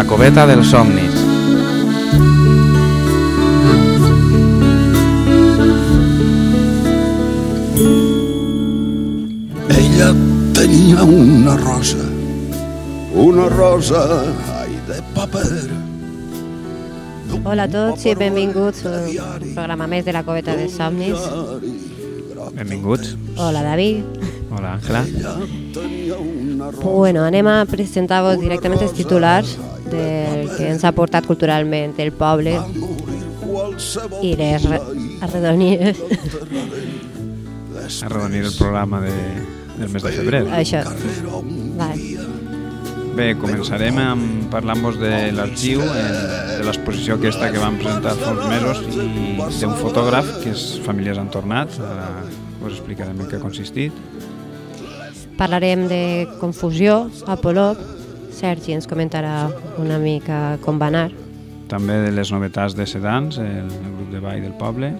La coveta dels somnis. Ella tenia una rosa, una rosa ai, de paper. Hola a tots i benvinguts a un programa més de la Coveta de Somnis. Benvinguts. Hola David. Hola Àngela. Bueno, anem a presentar-vos directament els titulars del que ens ha portat culturalment el poble i les re- arredonides. Arrodonir el programa de, del mes de febrer. Això. Vale. Bé, començarem amb parlant-vos de l'arxiu, de l'exposició aquesta que vam presentar fa uns mesos i d'un fotògraf que és Famílies han tornat. Ara us explicarem en què ha consistit. Parlarem de confusió a Polop. Sergi ens comentarà una mica com va anar. També de les novetats de Sedans, el, el grup de ball del poble.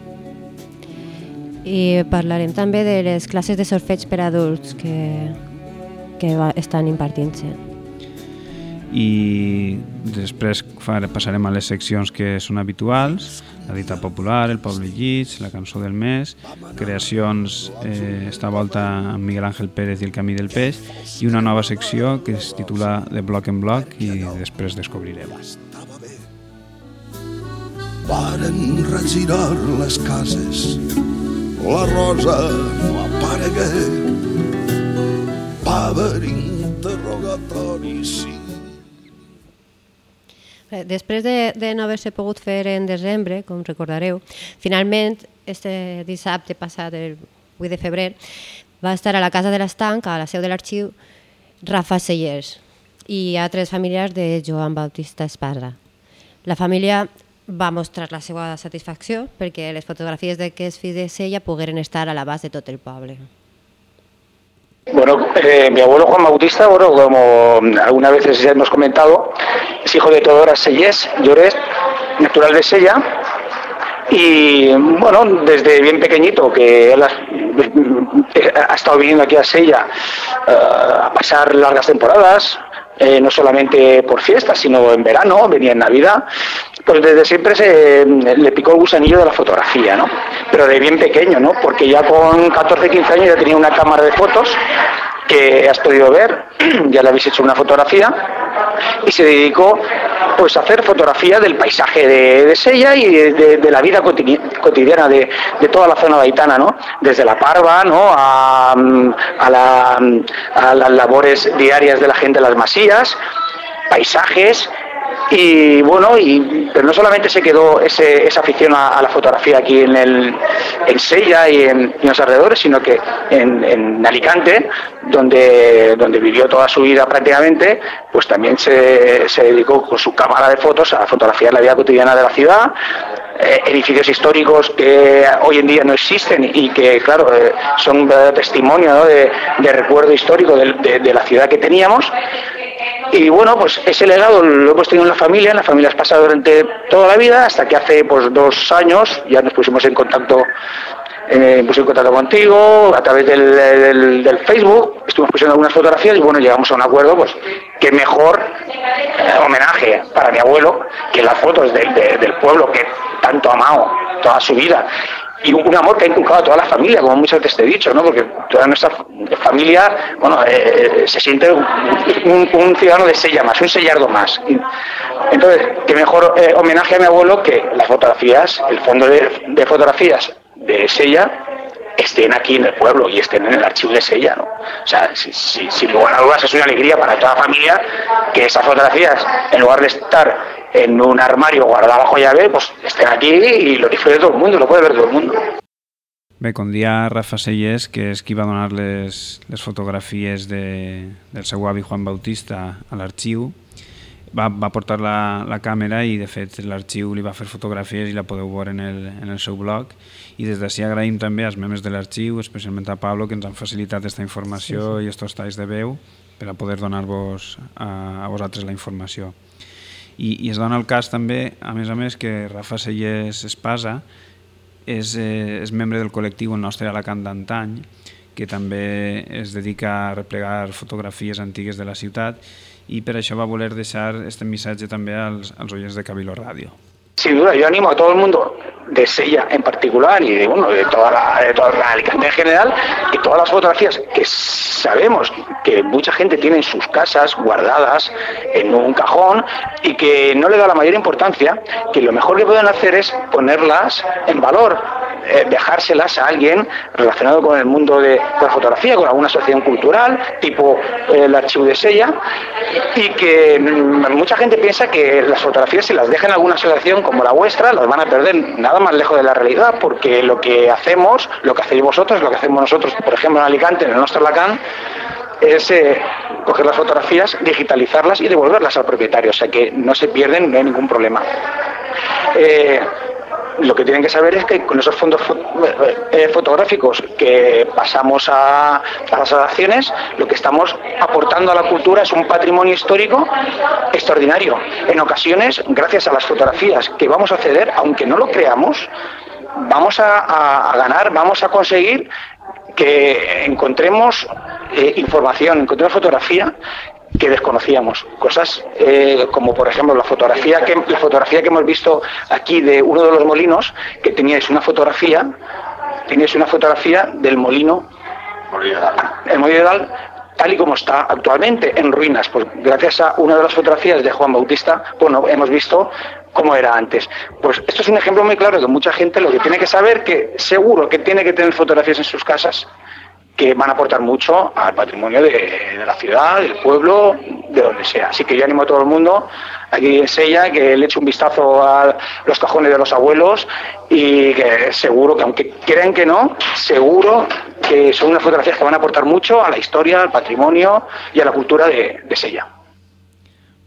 I parlarem també de les classes de solfeig per a adults que, que va, estan impartint-se. i després passarem a les seccions que són habituals, la dita popular, el poble llits, la cançó del mes, creacions eh, esta volta amb Miguel Ángel Pérez i el camí del peix i una nova secció que es titula De bloc en bloc i després descobrirem. Varen regirar les cases, la rosa no aparegué. Va haver interrogatori, sí. Bé, Després de, de no haver-se pogut fer en desembre, com recordareu, finalment, este dissabte passat, el 8 de febrer, va estar a la Casa de l'Estanc, a la seu de l'arxiu, Rafa Sellers i altres familiars de Joan Bautista Esparra. La família va mostrar la seva satisfacció perquè les fotografies d'aquests fills de Sella pogueren estar a l'abast de tot el poble. Bueno, eh, mi abuelo Juan Bautista, bueno, como algunas veces ya hemos comentado, hijo de Teodora Sellés Lloret, natural de Sella, y bueno, desde bien pequeñito, que él ha, ha estado viniendo aquí a Sella eh, a pasar largas temporadas, eh, no solamente por fiestas, sino en verano, venía en Navidad, pues desde siempre se, le picó el gusanillo de la fotografía, ¿no? Pero de bien pequeño, ¿no? Porque ya con 14, 15 años ya tenía una cámara de fotos que has podido ver, ya le habéis hecho una fotografía, y se dedicó pues a hacer fotografía del paisaje de, de Sella y de, de- de la vida cotidi- cotidiana de, de toda la zona gaitana, ¿no? Desde la parva, ¿no? A, a la- a las labores diarias de la gente en las masías, paisajes, y bueno, y, pero no solamente se quedó esa afición a, la fotografía aquí en, el, en Sella y en, los alrededores, sino que en, en Alicante, donde, donde vivió toda su vida prácticamente, pues también se, se dedicó con su cámara de fotos a fotografiar la vida cotidiana de la ciudad, eh, edificios históricos que hoy en día no existen y que, claro, eh, son un verdadero testimonio de, de recuerdo histórico de la ciudad que teníamos. Y bueno, pues ese legado lo hemos tenido en la familia, en la familia has pasado durante toda la vida, hasta que hace pues dos años ya nos pusimos en contacto, eh, en contacto contigo a través del, Facebook, estuvimos pusiendo algunas fotografías y bueno, llegamos a un acuerdo, pues qué mejor homenaje para mi abuelo que las fotos del, de- del pueblo que tanto ha amado toda su vida. Y un amor que ha inculcado a toda la familia, como muchas veces te he dicho, ¿no? Porque toda nuestra familia, bueno, eh, eh, se siente un, ciudadano de Sella más, un sellardo más. Entonces, qué mejor eh, homenaje a mi abuelo que las fotografías, el fondo de, de fotografías de Sella estén aquí en el pueblo y estén en el archivo de Sella, ¿no? O sea, si- si- sin lugar a dudas es una alegría para toda la familia que esas fotografías, en lugar de estar en un armario guardado bajo llave, pues estén aquí y lo disfrute todo el mundo, lo puede ver todo el mundo. Bé, com dia Rafa Sellers, que és qui va donar les, les fotografies de, del seu avi Juan Bautista a l'arxiu, va, va portar la, la càmera i de fet l'arxiu li va fer fotografies i la podeu veure en el, en el seu blog i des d'ací agraïm també als membres de l'arxiu, especialment a Pablo que ens han facilitat aquesta informació sí, sí. i estos talls de veu per a poder donar-vos a, a vosaltres la informació. I, I es dona el cas també, a més a més, que Rafa Sellers Espasa és, eh, és membre del col·lectiu El nostre Alacant d'antany, que també es dedica a replegar fotografies antigues de la ciutat i per això va voler deixar este missatge també als, als oients de Cabilo Ràdio. Sin duda, yo animo a todo el mundo de Sella en particular y de, bueno, de, toda la, de toda la Alicante en general, que todas las fotografías que sabemos que mucha gente tiene en sus casas guardadas en un cajón y que no le da la mayor importancia, que lo mejor que pueden hacer es ponerlas en valor, eh, dejárselas a alguien relacionado con el mundo de la fotografía, con alguna asociación cultural, tipo eh, el archivo de Sella, y que mm, mucha gente piensa que las fotografías, si las dejan en alguna asociación como la vuestra, las van a perder nada más lejos de la realidad, porque lo que hacemos, lo que hacéis vosotros, lo que hacemos nosotros, por ejemplo, en Alicante, en el nuestro es eh, coger las fotografías, digitalizarlas y devolverlas al propietario, o sea que no se pierden, no hay ningún problema. Eh, lo que tienen que saber es que con esos fondos eh, fotográficos que pasamos a, las asociaciones, lo que estamos aportando a la cultura es un patrimonio histórico extraordinario. En ocasiones, gracias a las fotografías que vamos a ceder, aunque no lo creamos, vamos a ganar, vamos a conseguir que encontremos eh, información, encontremos fotografía que desconocíamos. Cosas eh, como, por ejemplo, la fotografía, que, la fotografía que hemos visto aquí de uno de los molinos, que teníais una fotografía, teníais una fotografía del molino, el molino de Dal, tal y como está actualmente, en ruinas. Pues gracias a una de las fotografías de Juan Bautista, bueno, hemos visto cómo era antes. Pues esto es un ejemplo muy claro de mucha gente lo que tiene que saber que seguro que tiene que tener fotografías en sus casas que van a aportar mucho al patrimonio de, la ciudad, del pueblo, de donde sea. Así que yo animo a todo el mundo aquí en Sella que le eche un vistazo a los cajones de los abuelos y que seguro que aunque crean que no, seguro que son unas fotografías que van a aportar mucho a la historia, al patrimonio y a la cultura de, de Sella.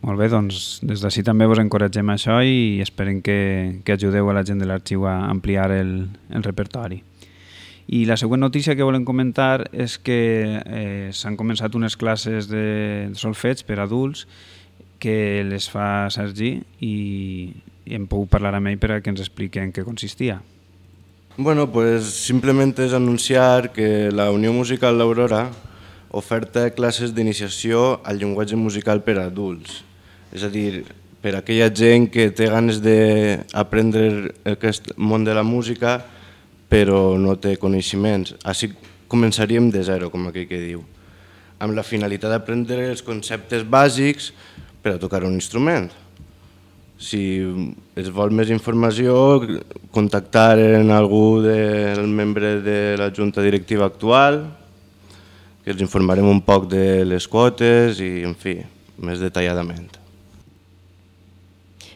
Molt bé, doncs des d'ací també vos encoratgem això i que, que ajudeu a la gent de l'arxiu a ampliar el, el repertori. I la següent notícia que volem comentar és que eh, s'han començat unes classes de solfeig per adults que les fa Sergi i, hem pogut parlar amb ell per a que ens expliqui en què consistia. Bueno, pues simplemente és anunciar que la Unió Musical L'Aurora oferta classes d'iniciació al llenguatge musical per a adults. És a dir, per a aquella gent que té ganes d'aprendre aquest món de la música però no té coneixements. Així començaríem de zero, com aquell que diu, amb la finalitat d'aprendre els conceptes bàsics per a tocar un instrument. Si es vol més informació, contactar en algú del membre de la junta directiva actual, que els informarem un poc de les quotes i, en fi, més detalladament.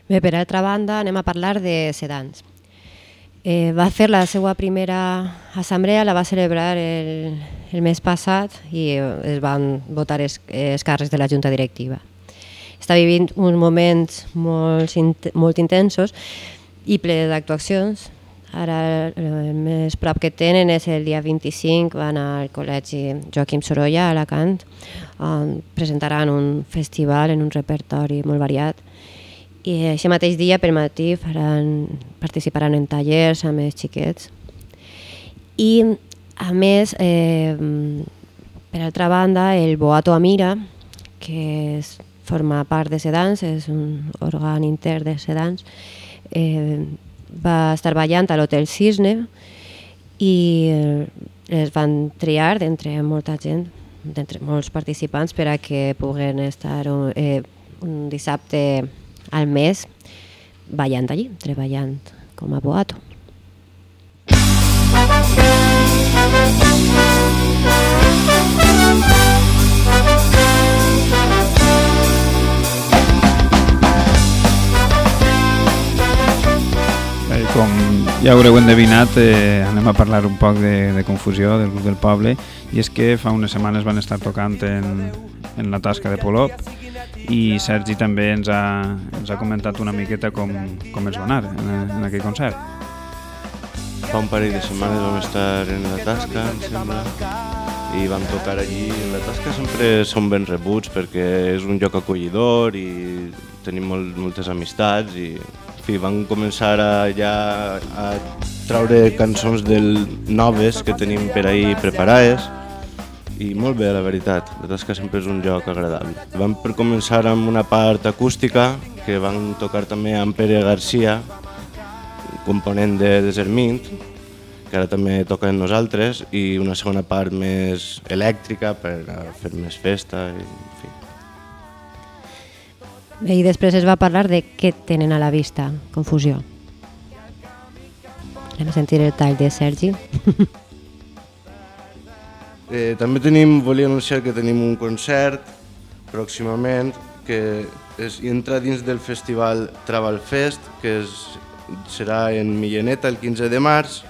Bé, per altra banda, anem a parlar de sedans. Eh, va fer la seva primera assemblea, la va celebrar el, el mes passat i es van votar els, els càrrecs de la Junta Directiva. Està vivint uns moments molt, molt intensos i ple d'actuacions. Ara el més prop que tenen és el dia 25, van al Col·legi Joaquim Sorolla a Alacant, on presentaran un festival en un repertori molt variat i aquest mateix dia per matí faran, participaran en tallers amb els xiquets. I a més eh, per altra banda el Boato Amira que és, forma part de Sedans és un òrgan intern de Sedans eh, va estar ballant a l'Hotel Cisne i eh, es van triar d'entre molta gent d'entre molts participants per a que puguen estar eh, un dissabte al mes ballant allí, treballant com a boato. Bé, com ja haureu endevinat, eh, anem a parlar un poc de, de confusió del grup del poble i és que fa unes setmanes van estar tocant en, en la tasca de Polop i Sergi també ens ha, ens ha comentat una miqueta com, com ens va anar en, en aquell concert. Fa un parell de setmanes vam estar en la tasca, em sembla, i vam tocar allí. La tasca sempre són ben rebuts perquè és un lloc acollidor i tenim molt, moltes amistats i en fi, van començar a, ja a traure cançons del noves que tenim per ahir preparades i molt bé, la veritat. La que sempre és un joc agradable. Vam per començar amb una part acústica, que van tocar també amb Pere Garcia, component de Desermint, que ara també toca amb nosaltres, i una segona part més elèctrica per fer més festa, i, en fi. I després es va parlar de què tenen a la vista, confusió. Anem a sentir el tall de Sergi. Eh, també tenim, volia anunciar que tenim un concert pròximament que és, entra dins del festival Travel Fest, que és, serà en Milleneta el 15 de març,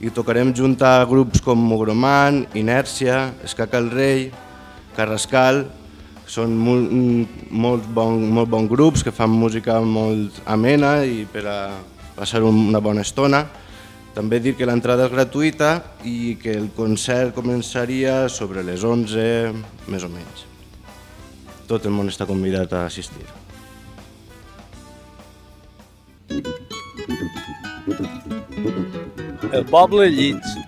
i tocarem junt a grups com Mogroman, Inèrcia, Escaca el Rei, Carrascal, són molt, molt, bon, molt bons grups que fan música molt amena i per a passar una bona estona. També dir que l'entrada és gratuïta i que el concert començaria sobre les 11, més o menys. Tot el món està convidat a assistir. El poble llits.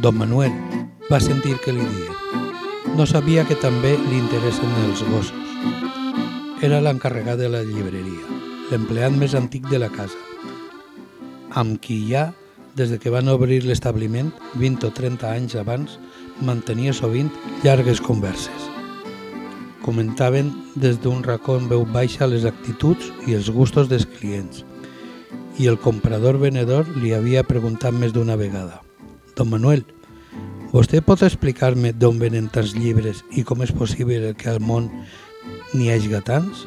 Don Manuel va sentir que li dien. No sabia que també li interessen els gossos. Era l'encarregat de la llibreria, l'empleat més antic de la casa, amb qui ja, des de que van obrir l'establiment, 20 o 30 anys abans, mantenia sovint llargues converses. Comentaven des d'un racó en veu baixa les actituds i els gustos dels clients, i el comprador-venedor li havia preguntat més d'una vegada Don Manuel, vostè pot explicar-me d'on venen tants llibres i com és possible que al món n'hi hagi tants?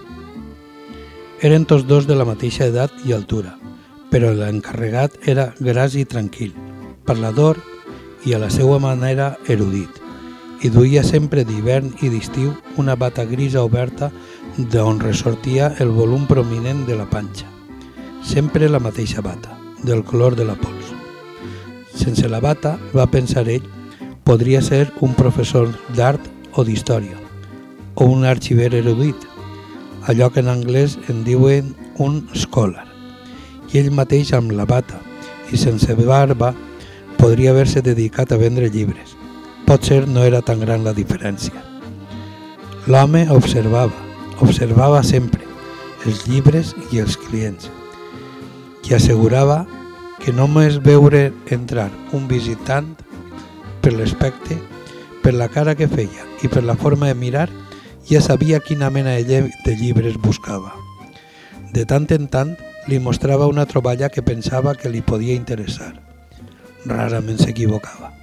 Eren tots dos de la mateixa edat i altura, però l'encarregat era gras i tranquil, parlador i a la seva manera erudit, i duia sempre d'hivern i d'estiu una bata grisa oberta d'on ressortia el volum prominent de la panxa. Sempre la mateixa bata, del color de la pols. Sense la bata, va pensar ell, podria ser un professor d'art o d'història, o un arxiver erudit, allò que en anglès en diuen un scholar. I ell mateix amb la bata i sense barba podria haver-se dedicat a vendre llibres. Potser no era tan gran la diferència. L'home observava, observava sempre els llibres i els clients i assegurava que només veure entrar un visitant per l'aspecte, per la cara que feia i per la forma de mirar, ja sabia quina mena de llibres buscava. De tant en tant li mostrava una troballa que pensava que li podia interessar. Rarament s'equivocava.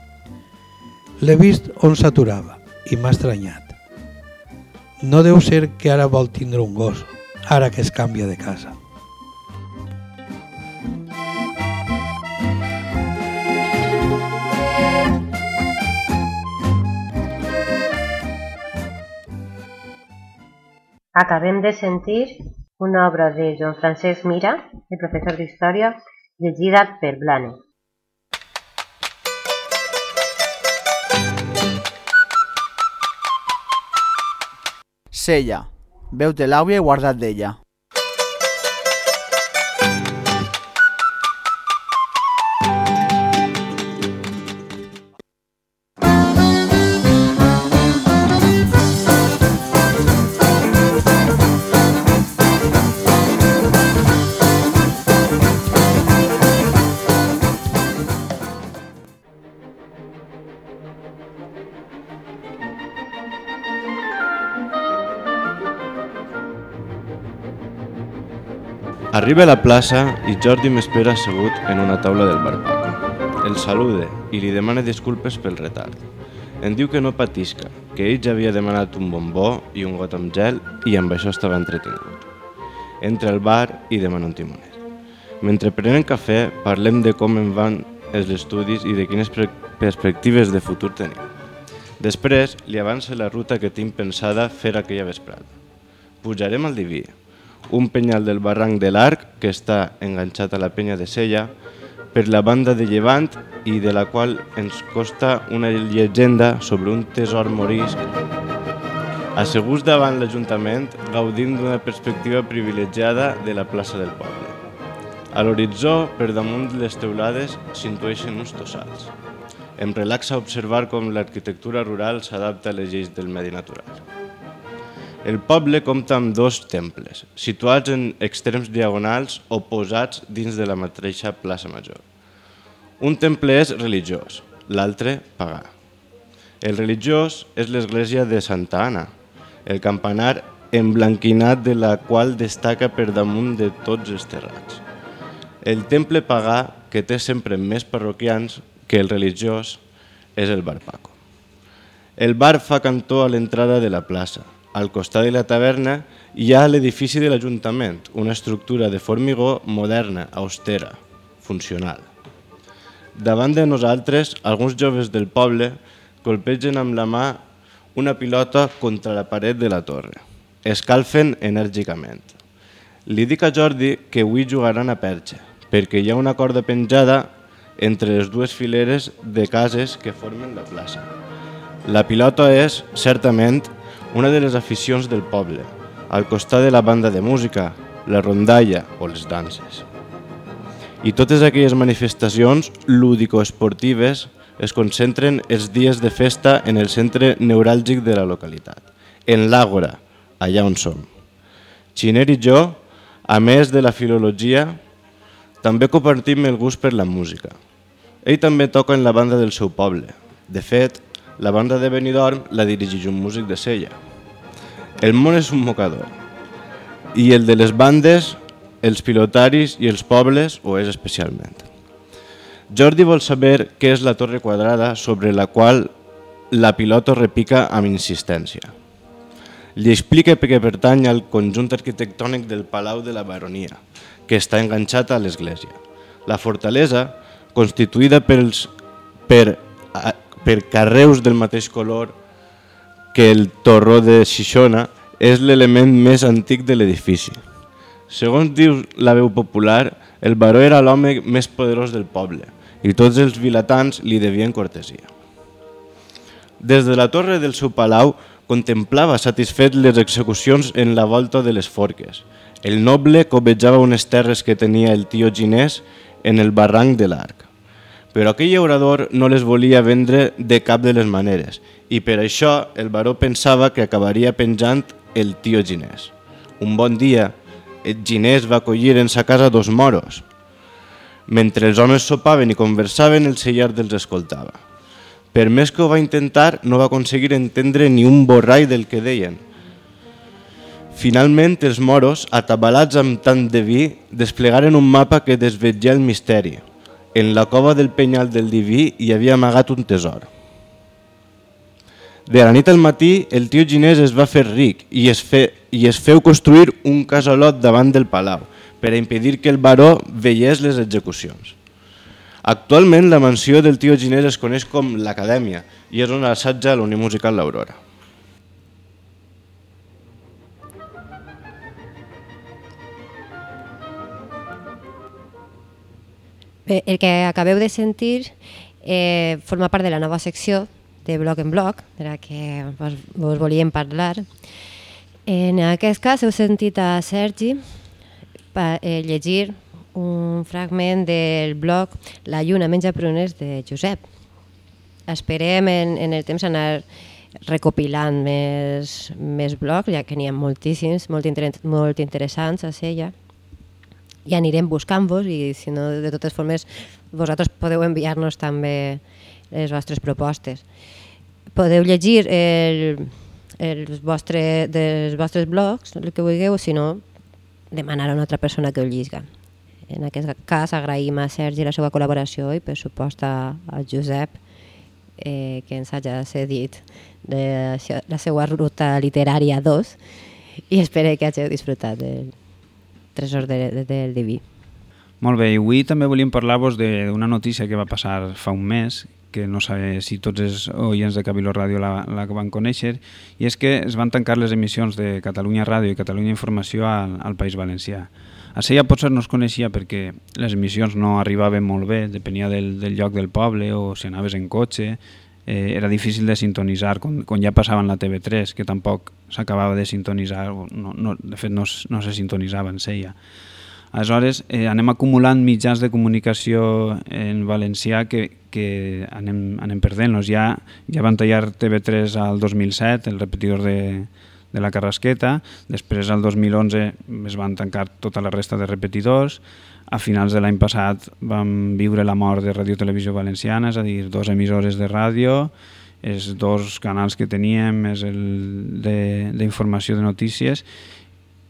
L'he vist on s'aturava i m'ha estranyat. No deu ser que ara vol tindre un gos, ara que es canvia de casa. Acabem de sentir una obra de Joan Francesc Mira, el professor d'Història, llegida per Blane. Sella, veu-te l'àvia i guarda't d'ella. Arriba a la plaça i Jordi m'espera assegut en una taula del bar Paco. El salude i li demana disculpes pel retard. Em diu que no patisca, que ell ja havia demanat un bombó i un got amb gel i amb això estava entretingut. Entra al bar i demana un timoner. Mentre prenen cafè, parlem de com em van els estudis i de quines perspectives de futur tenim. Després, li avança la ruta que tinc pensada fer aquella vesprada. Pujarem al Diví, un penyal del barranc de l'Arc que està enganxat a la penya de Sella per la banda de Llevant i de la qual ens costa una llegenda sobre un tesor morisc asseguts davant l'Ajuntament, gaudint d'una perspectiva privilegiada de la plaça del poble. A l'horitzó, per damunt les teulades, s'intueixen uns tossals. Em relaxa observar com l'arquitectura rural s'adapta a les lleis del medi natural. El poble compta amb dos temples, situats en extrems diagonals oposats dins de la mateixa plaça major. Un temple és religiós, l'altre pagà. El religiós és l'església de Santa Anna, el campanar emblanquinat de la qual destaca per damunt de tots els terrats. El temple pagà, que té sempre més parroquians que el religiós, és el bar Paco. El bar fa cantó a l'entrada de la plaça. Al costat de la taverna hi ha l'edifici de l'Ajuntament, una estructura de formigó moderna, austera, funcional. Davant de nosaltres, alguns joves del poble colpegen amb la mà una pilota contra la paret de la torre. Escalfen enèrgicament. Li dic a Jordi que avui jugaran a perxa, perquè hi ha una corda penjada entre les dues fileres de cases que formen la plaça. La pilota és, certament, una de les aficions del poble, al costat de la banda de música, la rondalla o les danses. I totes aquelles manifestacions lúdico-esportives es concentren els dies de festa en el centre neuràlgic de la localitat, en l'Àgora, allà on som. Xiner i jo, a més de la filologia, també compartim el gust per la música. Ell també toca en la banda del seu poble. De fet, la banda de Benidorm la dirigeix un músic de Sella. El món és un mocador. I el de les bandes, els pilotaris i els pobles ho és especialment. Jordi vol saber què és la torre quadrada sobre la qual la pilota repica amb insistència. Li explica que pertany al conjunt arquitectònic del Palau de la Baronia, que està enganxat a l'església. La fortalesa, constituïda pels, per, per carreus del mateix color que el torró de Xixona, és l'element més antic de l'edifici. Segons diu la veu popular, el baró era l'home més poderós del poble i tots els vilatans li devien cortesia. Des de la torre del seu palau contemplava satisfet les execucions en la volta de les forques. El noble cobejava unes terres que tenia el tio Ginés en el barranc de l'Arc. Però aquell llaurador no les volia vendre de cap de les maneres i per això el baró pensava que acabaria penjant el tio Ginés. Un bon dia, el Ginés va acollir en sa casa dos moros. Mentre els homes sopaven i conversaven, el cellar dels escoltava. Per més que ho va intentar, no va aconseguir entendre ni un borrall del que deien. Finalment, els moros, atabalats amb tant de vi, desplegaren un mapa que desvetjà el misteri. En la cova del penyal del diví hi havia amagat un tesor. De la nit al matí, el tio Ginés es va fer ric i es, fe, i es feu construir un casalot davant del palau per a impedir que el baró veiés les execucions. Actualment la mansió del tio Ginés es coneix com l'Acadèmia i és on assatja la Unió Musical l'Aurora. El que acabeu de sentir eh, forma part de la nova secció de Bloc en Bloc, de la que vos, vos volíem parlar. En aquest cas heu sentit a Sergi pa, eh, llegir un fragment del blog La lluna menja prunes de Josep. Esperem en, en el temps anar recopilant més, més blogs, ja que n'hi ha moltíssims, molt, inter molt interessants a Sella, i anirem buscant-vos i si no, de totes formes, vosaltres podeu enviar-nos també les vostres propostes. Podeu llegir el, els vostre, dels vostres blogs, el que vulgueu, si no, demanar a una altra persona que ho llisga. En aquest cas agraïm a Sergi la seva col·laboració i per supost a, Josep eh, que ens hagi cedit de la seva ruta literària 2 i espero que hàgiu disfrutat del tresor de, de, del Diví. Molt bé, i avui també volíem parlar-vos d'una notícia que va passar fa un mes, que no sé si tots els oients de Cabiló Ràdio la, la van conèixer, i és que es van tancar les emissions de Catalunya Ràdio i Catalunya Informació al, al País Valencià. A Sella potser no es coneixia perquè les emissions no arribaven molt bé, depenia del, del lloc del poble o si anaves en cotxe, eh, era difícil de sintonitzar quan, quan ja passaven la TV3, que tampoc s'acabava de sintonitzar, no, no, de fet no, no se sintonitzava en Sella. Aleshores, eh, anem acumulant mitjans de comunicació en valencià que, que anem, anem perdent-los. Ja, ja van tallar TV3 al 2007, el repetidor de, de la Carrasqueta, després al 2011 es van tancar tota la resta de repetidors, a finals de l'any passat vam viure la mort de Radio Televisió Valenciana, és a dir, dos emissores de ràdio, els dos canals que teníem, és el d'informació de, de notícies,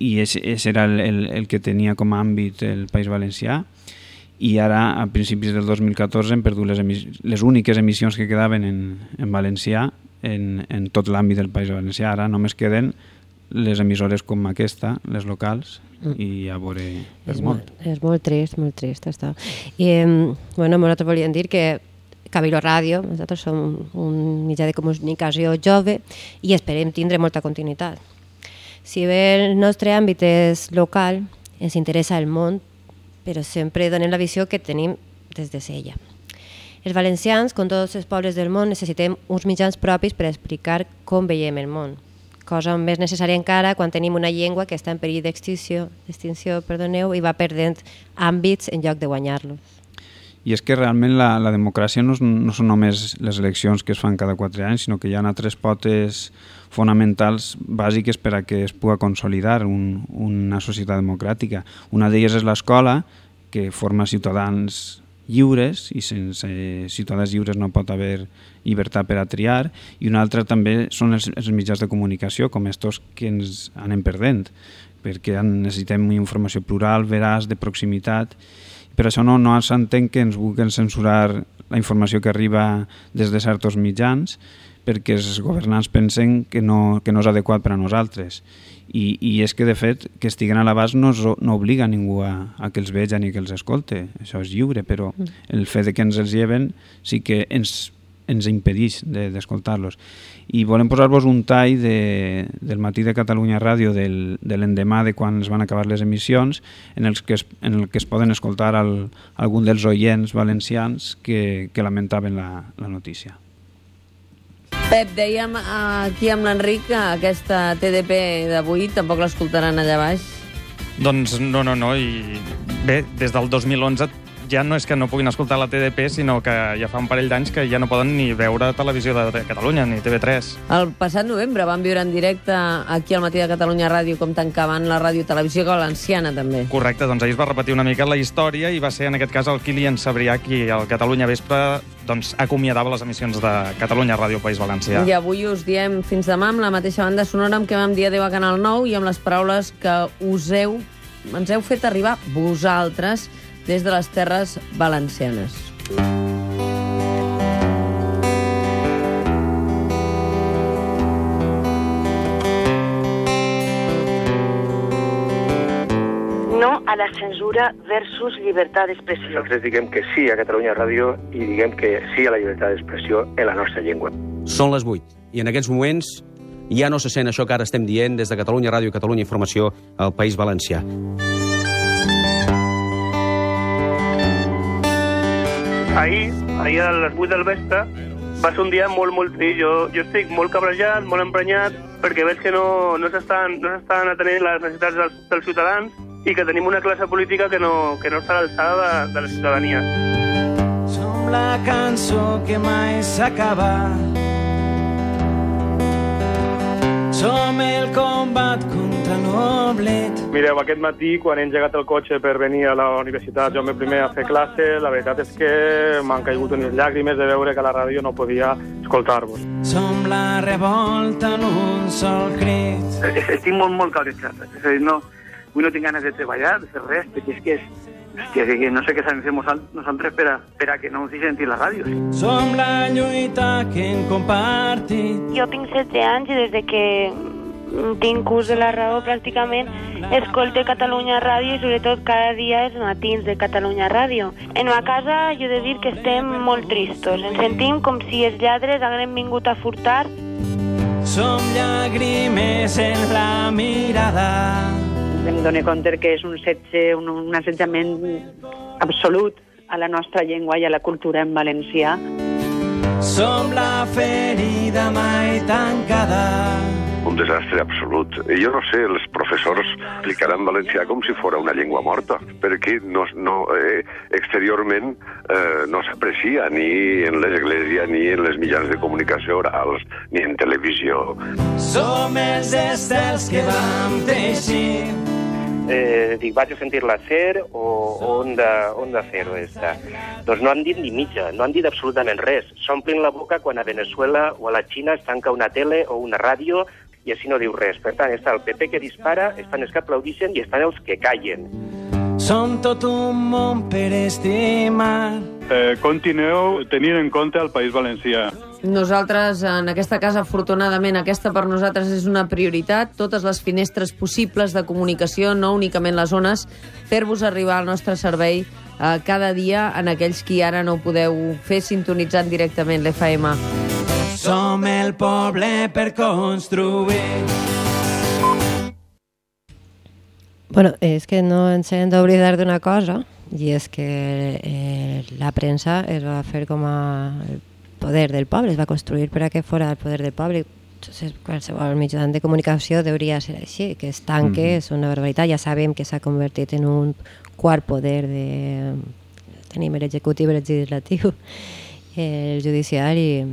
i és era el, el, el que tenia com a àmbit el País Valencià, i ara, a principis del 2014, hem perdut les, les úniques emissions que quedaven en, en valencià en, en tot l'àmbit del País Valencià. Ara només queden les emissores com aquesta, les locals, mm. i a veure per és molt. molt. És molt trist, molt trist. Està. I, bueno, nosaltres volíem dir que Cabilo Ràdio, nosaltres som un mitjà de comunicació jove i esperem tindre molta continuïtat. Si bé el nostre àmbit és local, ens interessa el món, però sempre donem la visió que tenim des de Sella. Els valencians, com tots els pobles del món, necessitem uns mitjans propis per explicar com veiem el món. Cosa més necessària encara quan tenim una llengua que està en perill d'extinció extinció, perdoneu, i va perdent àmbits en lloc de guanyar-los. I és que realment la, la democràcia no, no són només les eleccions que es fan cada quatre anys, sinó que hi ha altres potes fonamentals bàsiques per a que es pugui consolidar un, una societat democràtica. Una d'elles és l'escola, que forma ciutadans lliures i sense ciutadans lliures no pot haver llibertat per a triar i una altra també són els, els mitjans de comunicació com estos que ens anem perdent perquè necessitem informació plural, veraç, de proximitat per això no, no s'entén que ens vulguin censurar la informació que arriba des de certs mitjans perquè els governants pensen que no, que no és adequat per a nosaltres i, i és que de fet que estiguen a l'abast no, no obliga ningú a, a que els veja ni que els escolte, això és lliure, però mm. el fet de que ens els lleven sí que ens, ens impedeix d'escoltar-los. I volem posar-vos un tall de, del matí de Catalunya Ràdio del, de l'endemà de quan es van acabar les emissions en, els que es, en el que es poden escoltar al, algun dels oients valencians que, que lamentaven la, la notícia. Pep, dèiem eh, aquí amb l'Enric que aquesta TDP d'avui tampoc l'escoltaran allà baix. Doncs no, no, no, i bé, des del 2011 ja no és que no puguin escoltar la TDP, sinó que ja fa un parell d'anys que ja no poden ni veure televisió de Catalunya, ni TV3. El passat novembre van viure en directe aquí al Matí de Catalunya Ràdio com tancaven la ràdio televisió valenciana, també. Correcte, doncs ahir es va repetir una mica la història i va ser en aquest cas el Kilian Sabrià qui al Catalunya Vespre doncs, acomiadava les emissions de Catalunya Ràdio País Valencià. I avui us diem fins demà amb la mateixa banda sonora amb què vam dir adeu a Canal 9 i amb les paraules que us heu, ens heu fet arribar vosaltres des de les Terres Valencianes. No a la censura versus llibertat d'expressió. Nosaltres diguem que sí a Catalunya Ràdio i diguem que sí a la llibertat d'expressió en la nostra llengua. Són les 8 i en aquests moments ja no se sent això que ara estem dient des de Catalunya Ràdio i Catalunya Informació al País Valencià. Ahir, ahir a les 8 del vespre, va ser un dia molt, molt trist. Jo, jo estic molt cabrejat, molt emprenyat, perquè veig que no, no s'estan no atenent les necessitats dels, dels ciutadans i que tenim una classe política que no, que no està a l'alçada de, de la ciutadania. Som la cançó que mai s'acaba Som el combat contra l'oblit. Mireu, aquest matí, quan he engegat el cotxe per venir a la Universitat Jaume I a fer classe, la veritat és que m'han caigut unes llàgrimes de veure que la ràdio no podia escoltar-vos. Som la revolta en un sol crit. Estic molt, molt cabrejat. És a dir, no, avui no tinc ganes de treballar, de fer res, perquè és que és, Hòstia, que no sé què sabem fer nosaltres per a, per a que no ens sentir la ràdio. Som la lluita que hem compartit. Jo tinc 16 anys i des de que tinc curs de la raó pràcticament escolte Catalunya Ràdio i sobretot cada dia els matins de Catalunya Ràdio. En ma casa jo he de dir que estem molt tristos. Ens sentim com si els lladres haguem vingut a furtar. Som llàgrimes en la mirada em dono compte que és un, setge, un, un assetjament absolut a la nostra llengua i a la cultura en valencià. Som la ferida mai tancada. Un desastre absolut. Jo no sé, els professors explicaran valencià com si fos una llengua morta, perquè no, no, eh, exteriorment eh, no s'aprecia ni en l'església, ni en les mitjans de comunicació orals, ni en televisió. Som els estels que vam teixir. eh, dic, vaig a sentir-la fer o, o on de, on de fer-ho esta? Doncs no han dit ni mitja, no han dit absolutament res. S'omplin la boca quan a Venezuela o a la Xina es tanca una tele o una ràdio i així no diu res. Per tant, està el PP que dispara, estan els que aplaudixen i estan els que callen. Som tot un món per estimar. Eh, continueu tenint en compte el País Valencià. Nosaltres, en aquesta casa, afortunadament, aquesta per nosaltres és una prioritat. Totes les finestres possibles de comunicació, no únicament les zones, fer-vos arribar al nostre servei eh, cada dia en aquells qui ara no podeu fer sintonitzant directament l'FM. Som el poble per construir. Bueno, és que no ens hem d'oblidar d'una cosa, i és que eh, la premsa es va fer com a el poder del poble, es va construir per a que fora el poder del poble. Entonces, qualsevol mitjà de comunicació hauria ser així, que es tanque, Mhm. és una barbaritat, ja sabem que s'ha convertit en un quart poder de... Tenim l'executiu legislatiu, el judicial i,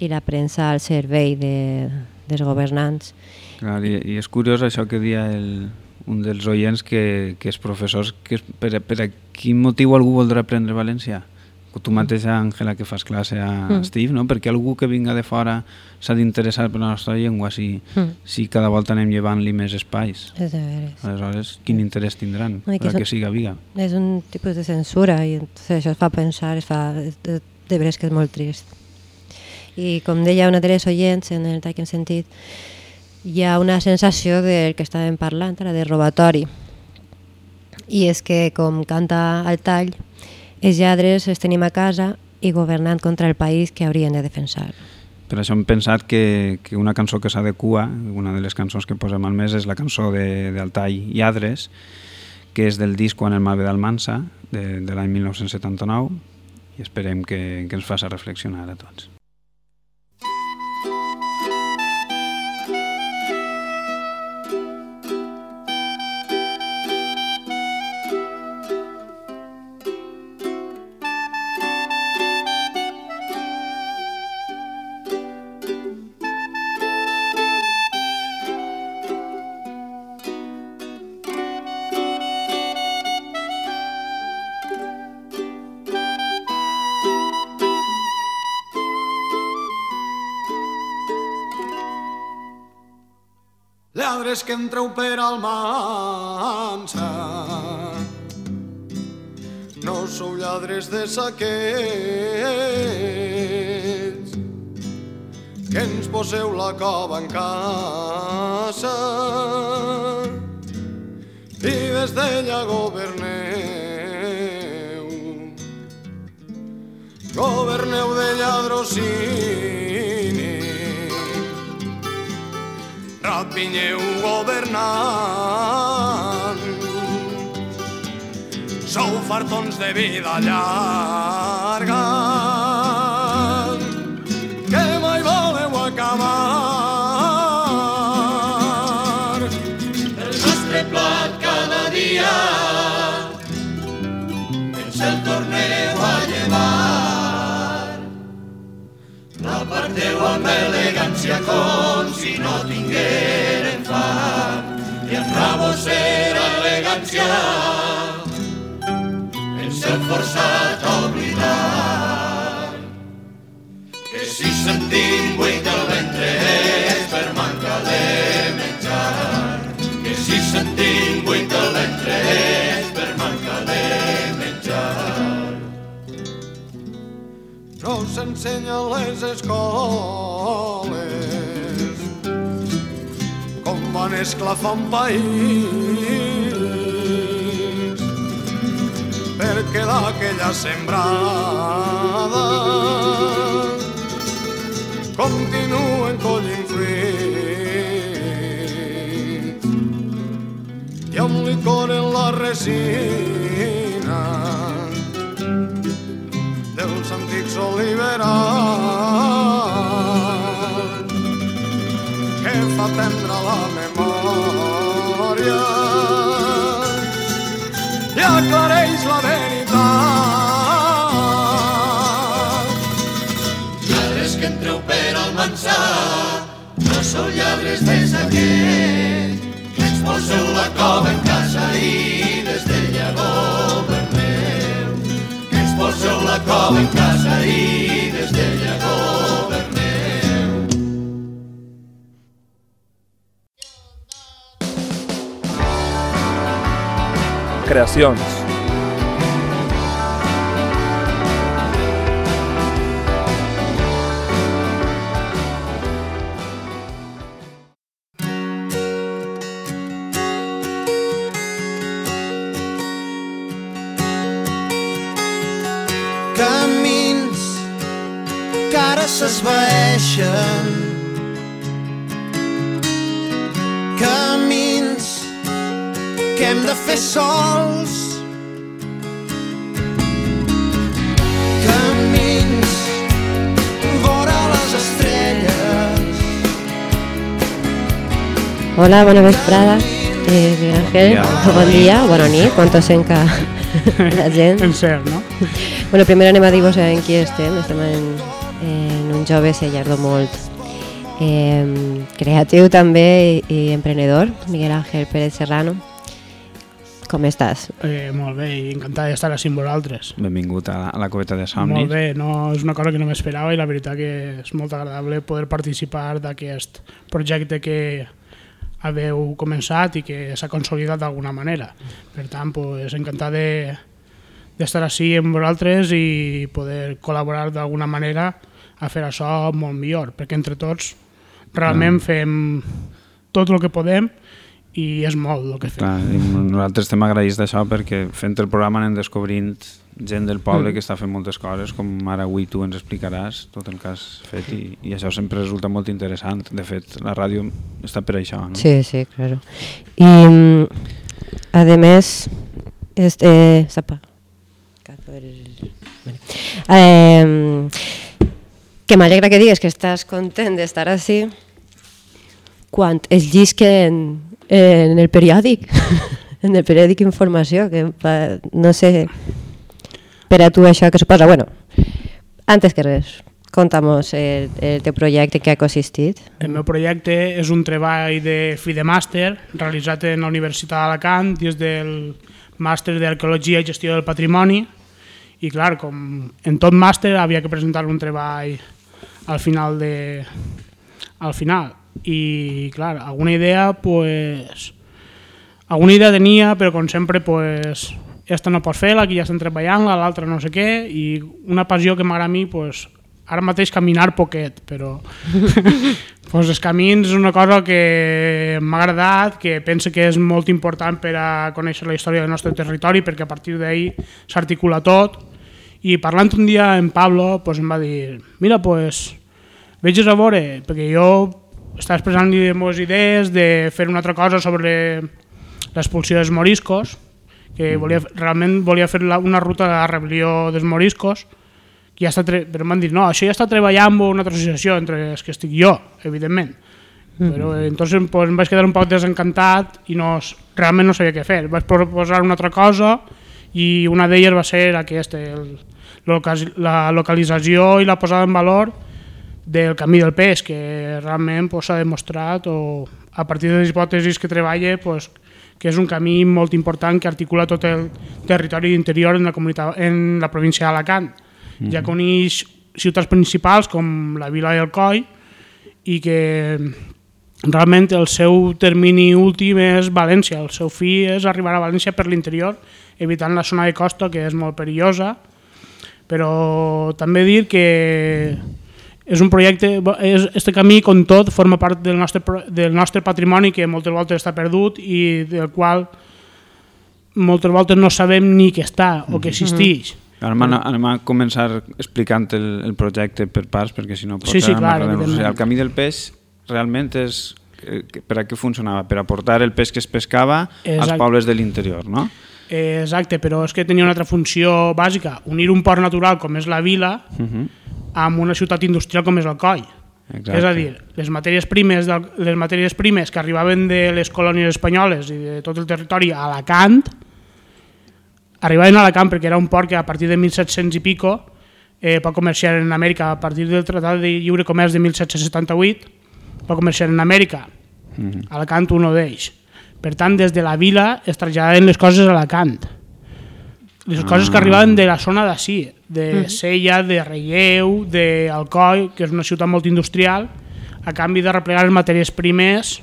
i la premsa al servei de, dels governants. Clar, i, I és curiós això que dia el, un dels oients que, que els professors, que és, per, per a quin motiu algú voldrà aprendre valencià? Tu mateixa, Àngela, que fas classe a Mm. Steve, no? perquè algú que vinga de fora s'ha d'interessar per la nostra llengua si, Mm. si cada volta anem llevant-li més espais. És. Aleshores, quin interès tindran No, i que siga viga? És un tipus de censura i això es fa pensar, es fa, de, de veres que és molt trist. I com deia una de les oients en el tall que hem sentit, hi ha una sensació del que estàvem parlant, ara, de robatori. I és que, com canta el tall, els lladres els tenim a casa i governant contra el país que haurien de defensar. Per això hem pensat que, que una cançó que s'adequa, una de les cançons que posem al mes és la cançó tall Lladres, que és del disc Quan el Mave d'Almansa, de, de l'any 1979, i esperem que, que ens faci reflexionar a tots. Que entreu per al mansa No sou lladres de saquets Que ens poseu la cova en casa. I des d'ella governeu. Governeu de lladrocini rapiñeu gobernar Sou fartons de vida larga L'aparteu amb elegància com si no tingueren fam i amb vostra elegància ens heu forçat a oblidar. Que si sentim buit el ventre és per manca de menjar. Que si sentim buit el ventre és s'ensenya a les escoles. Com van esclafar un país perquè d'aquella sembrada continuen collint fruit i amb licor en la resina fins al liberal que fa tendre la memòria i aclareix la veritat. Lladres que entreu per al mansar no sou lladres de saquer que ens poseu la cova en casa i Poseu la cova en casa i des del llagó verneu. Creacions. S'esvaeixen Camins que hem de fer sols Camins vora les estrelles Hola, bona vesprada. Eh, Miguel Ángel, Bon dia. bon dia, bona nit, quanta sent que la gent. En cert, no? Bueno, primer anem a dir-vos en qui estem. Estem en, en un jove sellardo molt eh, creatiu també i, i emprenedor, Miguel Ángel Pérez Serrano. Com estàs? Eh, molt bé, i encantat d'estar així amb vosaltres. Benvingut a la, a la coveta de somnis. Molt bé, no, és una cosa que no m'esperava i la veritat que és molt agradable poder participar d'aquest projecte que haveu començat i que s'ha consolidat d'alguna manera. Per tant, pues, encantat de, d'estar així amb vosaltres i poder col·laborar d'alguna manera a fer això molt millor, perquè entre tots realment Ah. fem tot el que podem i és molt el que fem. Clar, i nosaltres estem agraïts d'això perquè fent el programa anem descobrint gent del poble Mm. que està fent moltes coses, com ara avui tu ens explicaràs tot el que has fet i, i això sempre resulta molt interessant. De fet, la ràdio està per això, no? Sí, sí, claro. Y mm, además, este, zapa. Vale. Eh, que m'alegra que digues que estàs content d'estar així quan es llisquen en el periòdic, en el periòdic Informació, que no sé per a tu això que suposa. Bueno, antes que res, contamos el, el teu projecte que ha consistit. El meu projecte és un treball de fi de màster realitzat en la Universitat d'Alacant des del màster d'Arqueologia i Gestió del Patrimoni i clar, com en tot màster havia que presentar un treball al final de al final. I clar, alguna idea pues alguna idea tenia però com sempre pues esta no pots fer-la, aquí ja estem treballant l'altra no sé què i una passió que m'agrada a mi pues, ara mateix caminar poquet però pues els camins és una cosa que m'ha agradat, que penso que és molt important per a conèixer la història del nostre territori perquè a partir d'ahir s'articula tot i parlant un dia amb Pablo pues, em va dir mira pues veges a veure perquè jo estava expressant-li les idees de fer una altra cosa sobre l'expulsió dels moriscos que volia, realment volia fer la, una ruta de la rebel·lió dels moriscos que ja està però m'han dit, no, això ja està treballant amb una altra associació entre els que estic jo, evidentment. Mhm. Però eh, entonces pues, em vaig quedar un poc desencantat i no, realment no sabia què fer. Vaig proposar una altra cosa i una d'elles va ser aquesta, el, la localització i la posada en valor del camí del peix, que realment pues, s'ha demostrat, o a partir de les hipòtesis que treballa, pues, que és un camí molt important que articula tot el territori interior en la, comunitat, en la província d'Alacant. Mhm. Ja que uneix ciutats principals com la Vila del Coll i que realment el seu termini últim és València, el seu fi és arribar a València per l'interior, evitant la zona de costa que és molt perillosa, però també dir que és un projecte, és, este camí com tot forma part del nostre, del nostre patrimoni que moltes voltes està perdut i del qual moltes voltes no sabem ni que està o que existeix. Ara anem, a- anem a començar explicant el, el projecte per parts, perquè si no Sí, sí, clar, o sigui, el camí del peix realment és eh, per a què funcionava? Per aportar el peix que es pescava als Exacte. pobles de l'interior, no? Eh, exacte, però és que tenia una altra funció bàsica, unir un port natural com és la vila Uh -huh. amb una ciutat industrial com és el Coll. Exacte. És a dir, les matèries primes, del, les matèries primes que arribaven de les colònies espanyoles i de tot el territori a Alacant, arribaven a Alacant perquè era un port que a partir de 1700 i pico eh, pot comerciar en Amèrica a partir del Tractat de Lliure Comerç de 1778, pot comerciar en Amèrica, Mhm. Alacant un d'ells. Per tant, des de la vila es traslladaven les coses a Alacant. Les Ah. coses que arribaven de la zona d'ací, de Mhm. Sella, de Relleu, d'Alcoi, que és una ciutat molt industrial, a canvi de replegar les matèries primes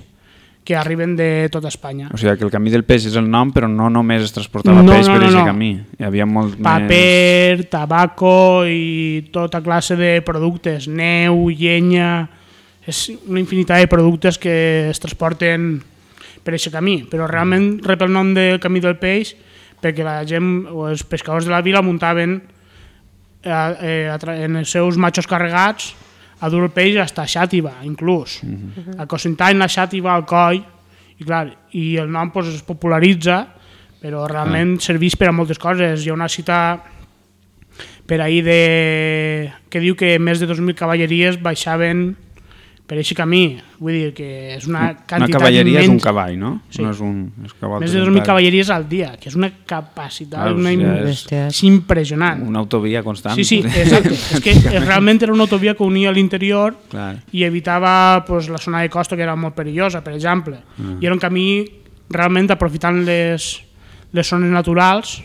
que arriben de tota Espanya. O sigui que el camí del peix és el nom, però no només es transportava No, peix no, per no, aquest no. camí. Hi havia molt Paper, tabaco i tota classe de productes, neu, llenya... És una infinitat de productes que es transporten per aquest camí, però realment rep el nom del camí del peix perquè la gent o els pescadors de la vila muntaven eh, eh, en els seus matxos carregats a dur el peix fins a Xàtiva, inclús. A Cosentany, a Xàtiva, al coll, i, clar, i el nom pues, es popularitza, però realment serveix per a moltes coses. Hi ha una cita per ahir de... que diu que més de 2.000 cavalleries baixaven per aquest camí. Vull dir que és una quantitat Una cavalleria és un cavall, no? Sí. No és un... És cavall Més de 2.000 presentat. cavalleries al dia, que és una capacitat, Clar, una im- és- és impressionant. Una autovia constant. Sí, sí, exacte. és que realment era una autovia que unia l'interior i evitava pues, la zona de costa que era molt perillosa, per exemple. Ah. I era un camí realment aprofitant les, les zones naturals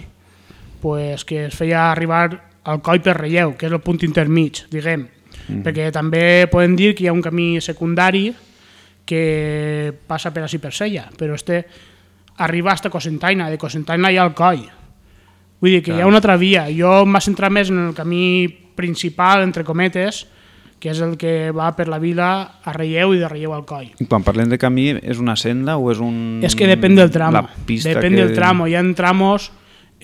pues, que es feia arribar al coll per relleu, que és el punt intermig, diguem. Mhm. Perquè també podem dir que hi ha un camí secundari que passa per així per Sella, però este arriba fins a Cosentaina, de Cosentaina hi ha el coll. Vull dir que hi ha Clar. una altra via. Jo m'ha centrat més en el camí principal, entre cometes, que és el que va per la vila a Relleu i de Relleu al coll. I quan parlem de camí, és una senda o és un... És que depèn del tramo. La pista depèn que... del tramo. Hi ha tramos...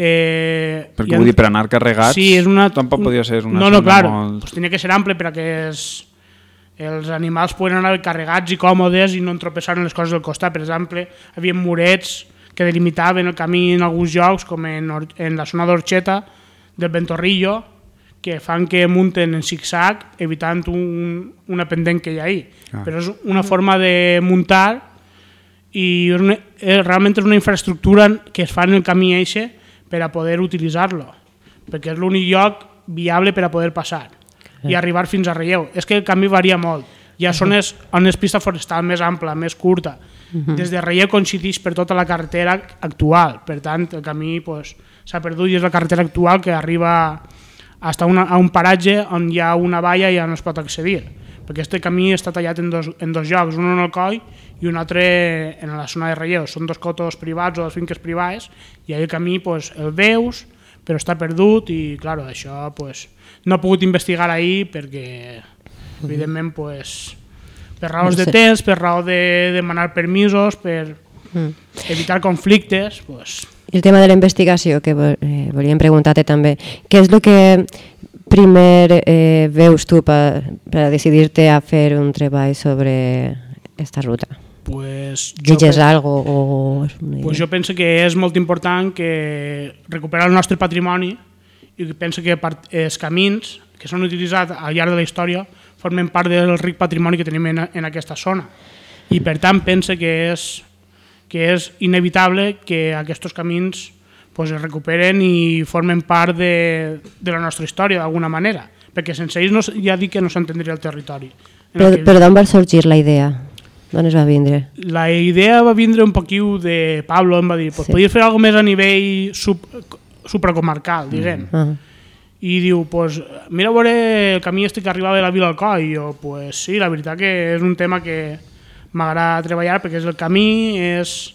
Eh, Perquè vull dir, per anar carregats, sí, és una... tampoc podia ser una No, no, clar, molt... pues tenia que ser ample perquè es, els animals poden anar carregats i còmodes i no entropeçar les coses del costat. Per exemple, hi havia murets que delimitaven el camí en alguns llocs, com en, Or- en la zona d'Orxeta, del Ventorrillo, que fan que munten en zig-zag, evitant un, una pendent que hi ha ahí. Ah. Però és una forma de muntar i és una, eh, realment és una infraestructura que es fa en el camí eixe per a poder utilitzar-lo, perquè és l'únic lloc viable per a poder passar i arribar fins a Relleu. És que el camí varia molt. Hi ha zones on és pista forestal més ampla, més curta. Mhm. Des de Relleu coincideix per tota la carretera actual. Per tant, el camí s'ha pues, perdut i és la carretera actual que arriba hasta una, a un paratge on hi ha una valla i ja no es pot accedir. Perquè este camí està tallat en dos, en dos llocs, un en el coll i un altre en la zona de Relleu. Són dos cotos privats o les finques privades i ahí el camí pues, el veus, però està perdut i, clar, això pues, no he pogut investigar ahir perquè, evidentment, pues, per raons No de sé. temps, per raó de demanar permisos, per Mm. evitar conflictes, pues, I el tema de la investigació, que eh, volíem preguntar-te també, què és el que primer eh, veus tu per, per decidir-te a fer un treball sobre esta ruta? pues, jo Lleges algo o... Pues jo penso que és molt important que recuperar el nostre patrimoni i penso que els camins que s'han utilitzat al llarg de la història formen part del ric patrimoni que tenim en, en aquesta zona. I per tant penso que és, que és inevitable que aquests camins pues, es recuperen i formen part de, de la nostra història d'alguna manera, perquè sense ells no, ja dic que no s'entendria el territori. Però, aquell- però d'on va sorgir la idea? D'on es va vindre? la idea va vindre un poquiu de Pablo, em va dir, pues, Sí. podries fer alguna més a nivell sub, supracomarcal, diguem. Ah. I diu, pues, mira a veure el camí este que arribava de la Vila Alcoi. I jo, pues sí, la veritat que és un tema que m'agrada treballar perquè és el camí, és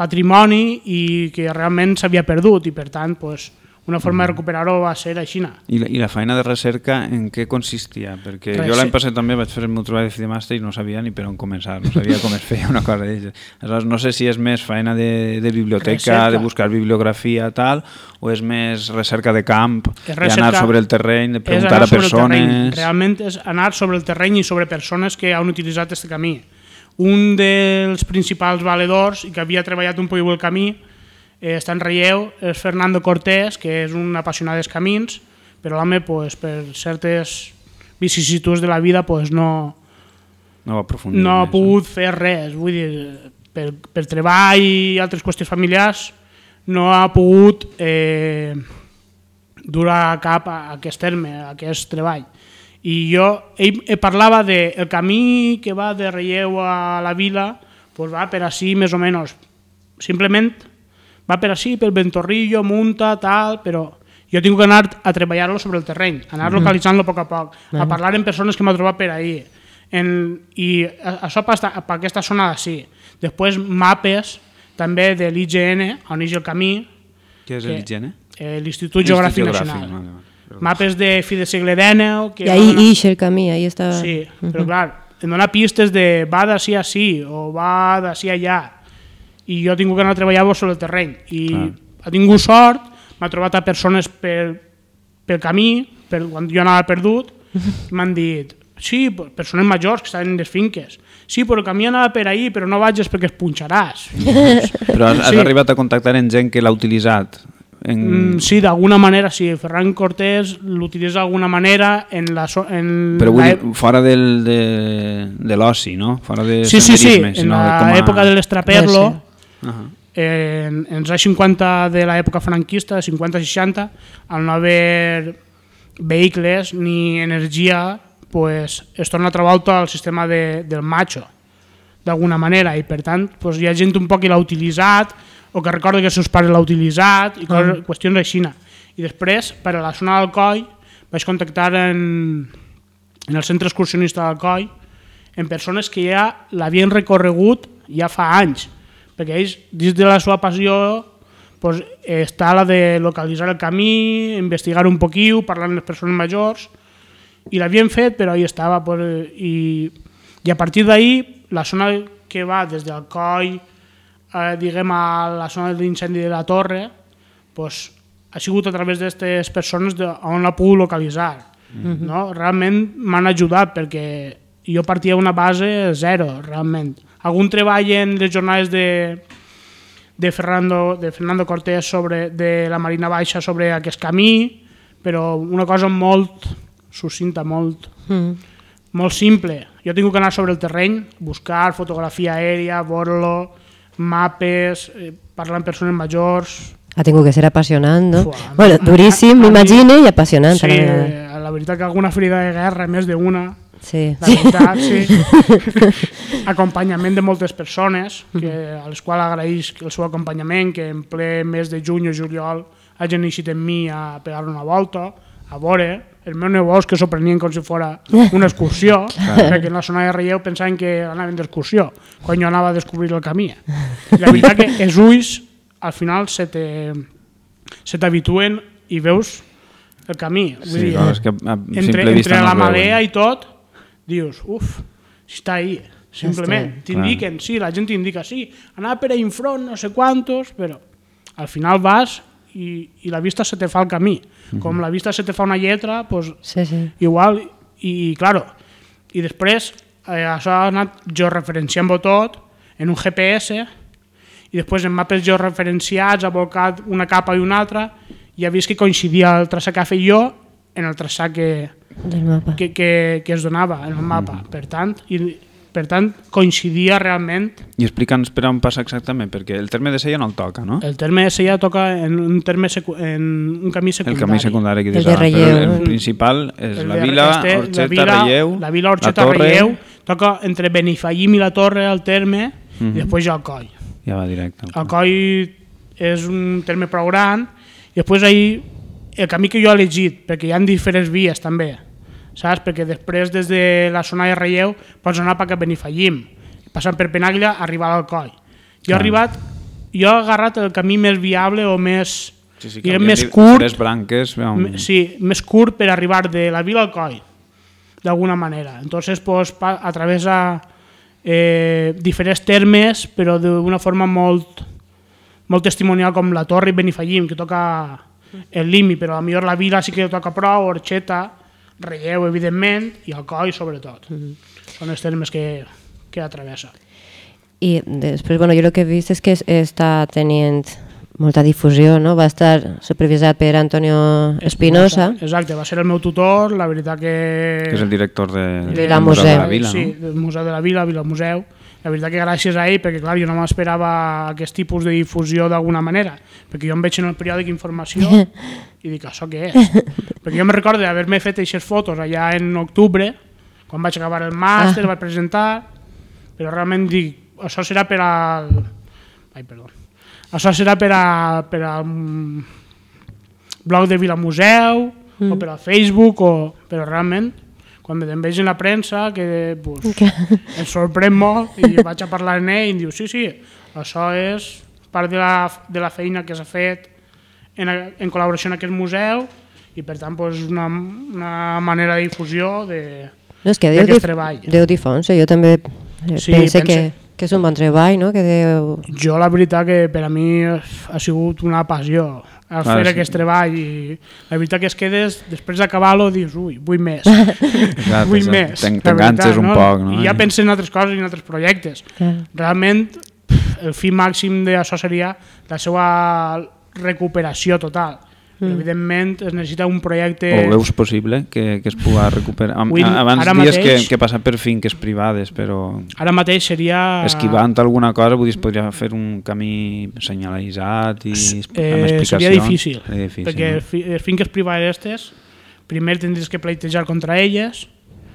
patrimoni i que realment s'havia perdut i per tant, pues, una forma de recuperar-ho va ser així. I la, I la feina de recerca en què consistia? Perquè jo Rece- l'any passat també vaig fer el meu treball de màster i no sabia ni per on començar, no sabia com es feia una cosa d'ells. Aleshores, no sé si és més feina de, de biblioteca, Recerca. de buscar bibliografia, tal, o és més recerca de camp, d'anar sobre el terreny, de preguntar a persones... Realment és anar sobre el terreny i sobre persones que han utilitzat aquest camí. Un dels principals valedors i que havia treballat un poc el camí eh, està en relleu, és Fernando Cortés, que és un apassionat dels camins, però l'home, pues, per certes vicissituds de la vida, pues, no, No va no ha pogut fer res. Vull dir, per, per treball i altres qüestions familiars no ha pogut eh, durar cap a aquest terme, a aquest treball. I jo, ell, ell parlava de el camí que va de Relleu a la vila, pues va per així més o menys. Simplement va per així, pel Ventorrillo, munta, tal, però jo he tingut que anar a treballar-lo sobre el terreny, anar Mhm. localitzant-lo a poc a poc, a parlar amb persones que m'ha trobat per ahí. En, I a- això per, esta- per aquesta zona d'ací. Després mapes també de l'IGN, on és el camí, Què és l'IGN? eh, l'Institut Geogràfic Geogràfic, Nacional. vale, vale. Mapes de fi de segle XIX... Que I ahí donen- ix el camí, ahí està... Sí, Mhm. però clar, em dona pistes de va d'ací a sí o va d'ací a allà i jo he tingut que anar a treballar sobre el terreny i Clar. ha tingut sort, m'ha trobat a persones per, pel camí, per, quan jo anava perdut, m'han dit, sí, persones majors que estaven en les finques, sí, però el camí anava per ahí, però no vagis perquè es punxaràs. Però has, has Sí. arribat a contactar amb gent que l'ha utilitzat? En... Mm, sí, d'alguna manera, sí. Ferran Cortés l'utilitza d'alguna manera en la... So en Però vull la dir, fora del, de, de l'oci, no? Fora de Sí, sí, sí, en sinó a- l'època de l'estraperlo, Sí. Ahà. en, en els anys 50 de l'època franquista, 50-60, al no haver vehicles ni energia, pues, es torna a trobar tot el sistema de, del macho, d'alguna manera, i per tant pues, hi ha gent un poc que l'ha utilitzat, o que recorda que els seus pares l'ha utilitzat, i coses, Ah. qüestions així. I després, per a la zona d'Alcoi, vaig contactar en, en el centre excursionista d'Alcoi, en persones que ja l'havien recorregut ja fa anys, perquè ells, dins de la seva passió, pues, està la de localitzar el camí, investigar un poquiu, parlar amb les persones majors, i l'havien fet, però ahí estava. Pues, i, I a partir d'ahir, la zona que va des del coll, eh, diguem, a la zona de l'incendi de la torre, pues, ha sigut a través d'aquestes persones de, on l'ha pogut localitzar. Mhm. no? Realment m'han ajudat perquè jo partia d'una base zero, realment. Algun treball en les jornades de, de, Fernando, de Fernando Cortés sobre, de la Marina Baixa sobre aquest camí, però una cosa molt sucinta, molt, Mm. molt simple. Jo he tingut que anar sobre el terreny, buscar fotografia aèria, veure-lo, mapes, eh, parlar amb persones majors... Ha tingut que ser apassionant, no? Fuà, bueno, duríssim, m'imagine, i apassionant. Sí, a la eh, la veritat que alguna ferida de guerra, més d'una, Sí. la veritat, sí. acompanyament de moltes persones, que, a les quals agraeix el seu acompanyament, que en ple mes de juny o juliol hagin eixit amb mi a pegar una volta, a veure, els meus nebos que s'ho prenien com si fora una excursió, perquè en la zona de Relleu pensaven que anaven d'excursió, quan jo anava a descobrir el camí. I la veritat que els ulls al final se te se t'habituen i veus el camí. Vull Sí, dir, clar, és que a entre, simple vista entre no la veuen. marea i tot, dius, uf, està ahí, simplement. T'indiquen, sí, la gent t'indica, sí, anava per ahí enfront, no sé quantos, però al final vas i, i la vista se te fa el camí. Com la vista se te fa una lletra, pues, Sí, sí. igual, i, i claro, i després eh, això ha anat jo referenciant-ho tot en un GPS i després en mapes georreferenciats ha volcat una capa i una altra i ha vist que coincidia el traçat que feia jo en el traçat que, Del mapa. que, que, que es donava en el mapa. Per tant, i, per tant coincidia realment I explica'ns per on passa exactament, perquè el terme de Sella no el toca, no? el terme de Sella toca en un, terme secu en un camí El secundari. camí secundari que El dius però Relleu, el, no? el principal és El la de- vila, este, Orxeta, la vila, Relleu, la vila Orxeta, la torre, Relleu, toca entre Benifallim i la Torre, el terme, Mhm. i després ja el coll. ja va directe. El coll és un terme prou gran, i després ahir el camí que jo he elegit, perquè hi ha diferents vies també, saps? Perquè després des de la zona de Relleu pots anar cap a Benifallim, passant per Penàguila, arribar al coll. Jo he arribat, jo he agarrat el camí més viable o més, Sí, sí, diguem, més curt, diferents branques, me- sí, més curt per arribar de la vila al coll, d'alguna manera. Entonces, pues, a través de eh, diferents termes, però d'una forma molt, molt testimonial com la Torre i Benifallim, que toca el límit, però a millor la vila sí que toca prou, Orxeta, Relleu, evidentment, i el coll, sobretot. Són els termes que, que atravessa. I després, bueno, jo el que he vist és que es- està tenint molta difusió, no? Va estar supervisat per Antonio Espinosa. Exacte, va ser el meu tutor, la veritat que... Que és el director de, De la del Museu de la Vila, sí, no? del Museu de la Vila, Vila Museu. La veritat que gràcies a ell, perquè clar, jo no m'esperava aquest tipus de difusió d'alguna manera, perquè jo em veig en el periòdic informació i dic, això què és? perquè jo me recordo d'haver-me fet aquestes fotos allà en octubre, quan vaig acabar el màster, Ah. vaig presentar, però realment dic, això serà per al... Ai, perdó. Això serà per, a, per al mm, blog de Vila Museu, Mm. o per al Facebook, o, però realment quan em veig en la premsa que pues, em sorprèn molt i vaig a parlar amb ell i em diu sí, sí, això és part de la, de la feina que s'ha fet en, en col·laboració en aquest museu i per tant pues, una, una manera de difusió de, No, és que Déu, d'aquest treball. Déu jo també Sí, pense pense. que, que és un bon treball, no? Que Déu... Jo la veritat que per a mi ha sigut una passió el Clar, fer sí. aquest treball i la veritat que es quedes, després d'acabar-lo dius, ui, vull més, Clar, vull te- més. t'enganxes veritat, un poc, no? I ja penses en altres coses i en altres projectes. Clar. Realment, el fi màxim d'això seria la seva recuperació total. Mm. Evidentment, es necessita un projecte... O veus possible que, que es puga recuperar? Dir, Abans dies que, mateix- que passa per finques privades, però Ara mateix seria... esquivant alguna cosa, vull dir, es podria fer un camí senyalitzat i amb eh, explicacions. seria difícil, Seria difícil perquè no? fi, les finques privades aquestes primer tindries que pleitejar contra elles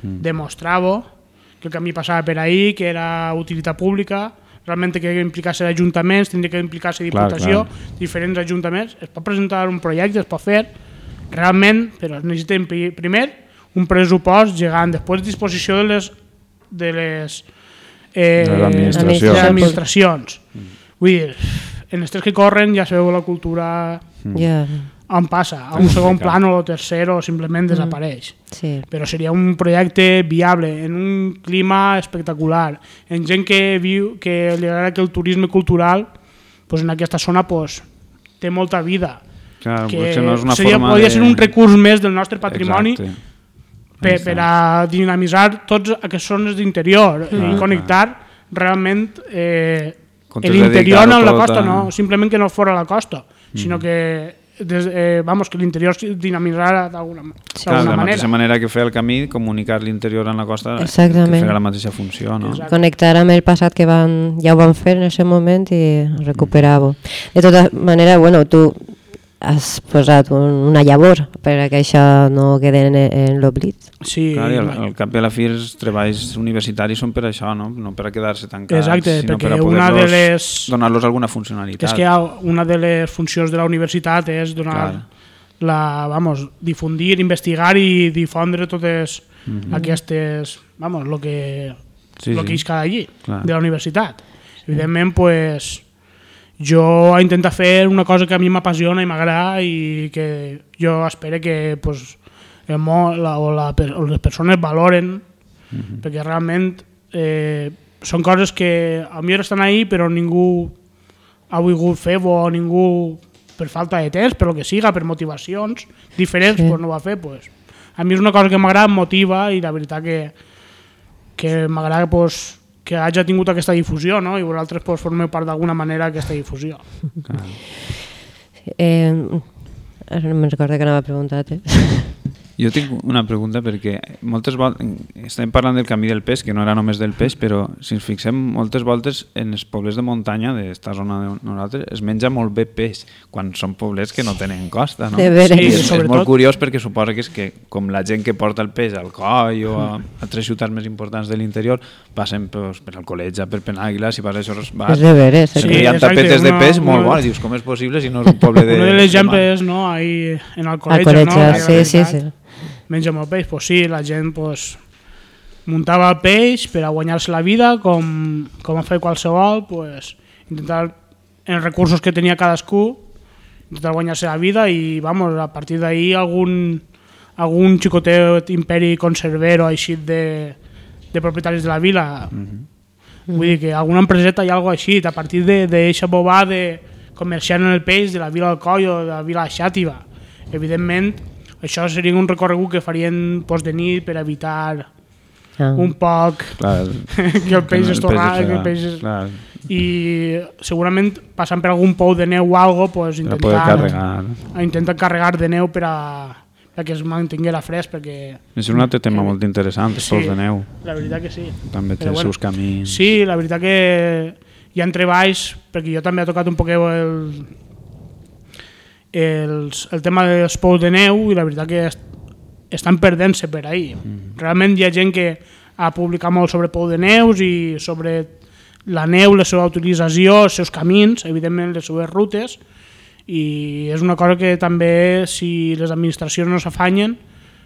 Mm. demostrar-ho que el camí passava per ahí, que era utilitat pública realment que implicar-se ajuntaments tindria que implicar-se Clar, diputació clar. diferents ajuntaments, es pot presentar un projecte es pot fer, realment però es necessitem pri- primer un pressupost gegant, després disposició de les de les eh, De les administracions. de les administracions. Vull dir, en els tres que corren ja sabeu la cultura Mm. Ja. On passa, a un segon plan o tercer o simplement desapareix. Sí. Però seria un projecte viable, en un clima espectacular, en gent que viu, que li agrada que el turisme cultural pues en aquesta zona pues, té molta vida. Clar, que no és una seria, forma podria de- ser un recurs més del nostre patrimoni Exacte. per, per a dinamitzar tots aquestes zones d'interior Clar, i connectar realment eh, l'interior amb la tot costa, a- no, simplement que no fora la costa, sinó que des, eh, vamos, que l'interior es dinamitzara d'alguna Clar, d'alguna de la manera. mateixa manera que fer el camí, comunicar l'interior en la costa, Exactament. que fer la mateixa funció, no? connectar amb el passat que van, ja ho van fer en aquest moment i recuperar-ho. De tota manera, bueno, tu has posat un, una llavor perquè això no quede en, en l'oblit. Sí, Clar, i al, al cap i a la fi els treballs universitaris són per això, no, no per a quedar-se tancats, Exacte, sinó per a una de poder-los les- donar-los alguna que funcionalitat. és que hi ha una de les funcions de la universitat és donar Clar. la, vamos, difundir, investigar i difondre totes Mhm. aquestes, vamos, lo que Sí, lo sí. que és cada allí, Clar. de la universitat. Evidentment, pues, jo intento fer una cosa que a mi m'apassiona i m'agrada i que jo espero que pues, el món la, o, la, o les persones valoren Mhm. perquè realment eh, són coses que a mi estan ahí però ningú ha volgut fer o ningú per falta de temps, per lo que siga, per motivacions diferents, Sí. pues no ho va fer. Pues. A mi és una cosa que m'agrada, motiva i la veritat que, que m'agrada pues, que hagi tingut aquesta difusió no? i vosaltres pues, formeu part d'alguna manera d'aquesta difusió. Eh, ara no me'n recordo que anava a preguntar-te. Jo tinc una pregunta perquè moltes voltes, estem parlant del camí del peix, que no era només del peix, però si ens fixem moltes voltes en els pobles de muntanya d'esta zona de nosaltres es menja molt bé peix, quan són poblets que no tenen costa, no? De veres. I Sí, és, és molt curiós perquè suposa que és que com la gent que porta el peix al coll o a altres ciutats més importants de l'interior passen pues, per Alcoletge, per Penàguila, si vas a això vas, És de veres, sí, eh? hi ha Sí, tapetes de peix molt una- bones, dius, com és possible si no és un poble de... Un de mar? és no, ahí en el col·legi, no? Sí, la sí, Menja molt peix, pues sí, la gent pues, muntava el peix per a guanyar-se la vida, com, com ha fet qualsevol, pues, intentar, en els recursos que tenia cadascú, intentar guanyar-se la vida i, vamos, a partir d'ahí algun, algun xicotet imperi conservero així de, de propietaris de la vila. Vull dir que alguna empreseta i algo així, a partir d'aquesta bobà de comerciar en el peix de la vila del Coll o de la vila Xàtiva. Evidentment, això seria un recorregut que farien pues, de nit per evitar Ah. un poc Clar, que el peix es tornara, que el peix es... clar. i segurament passant per algun pou de neu o algo, pues, intentar, carregar. intentar carregar de neu per a, perquè es mantinguera fresc, perquè... És un altre tema molt interessant, els pous de neu. La veritat que sí. També té Però els bueno, seus camins. Sí, la veritat que hi ha treballs, perquè jo també he tocat un poquet el, els, el tema dels pous de neu i la veritat que est, estan perdent-se per ahí. Mm. Realment hi ha gent que ha publicat molt sobre pou de neus i sobre la neu, la seva utilització, els seus camins, evidentment les seves rutes, i és una cosa que també si les administracions no s'afanyen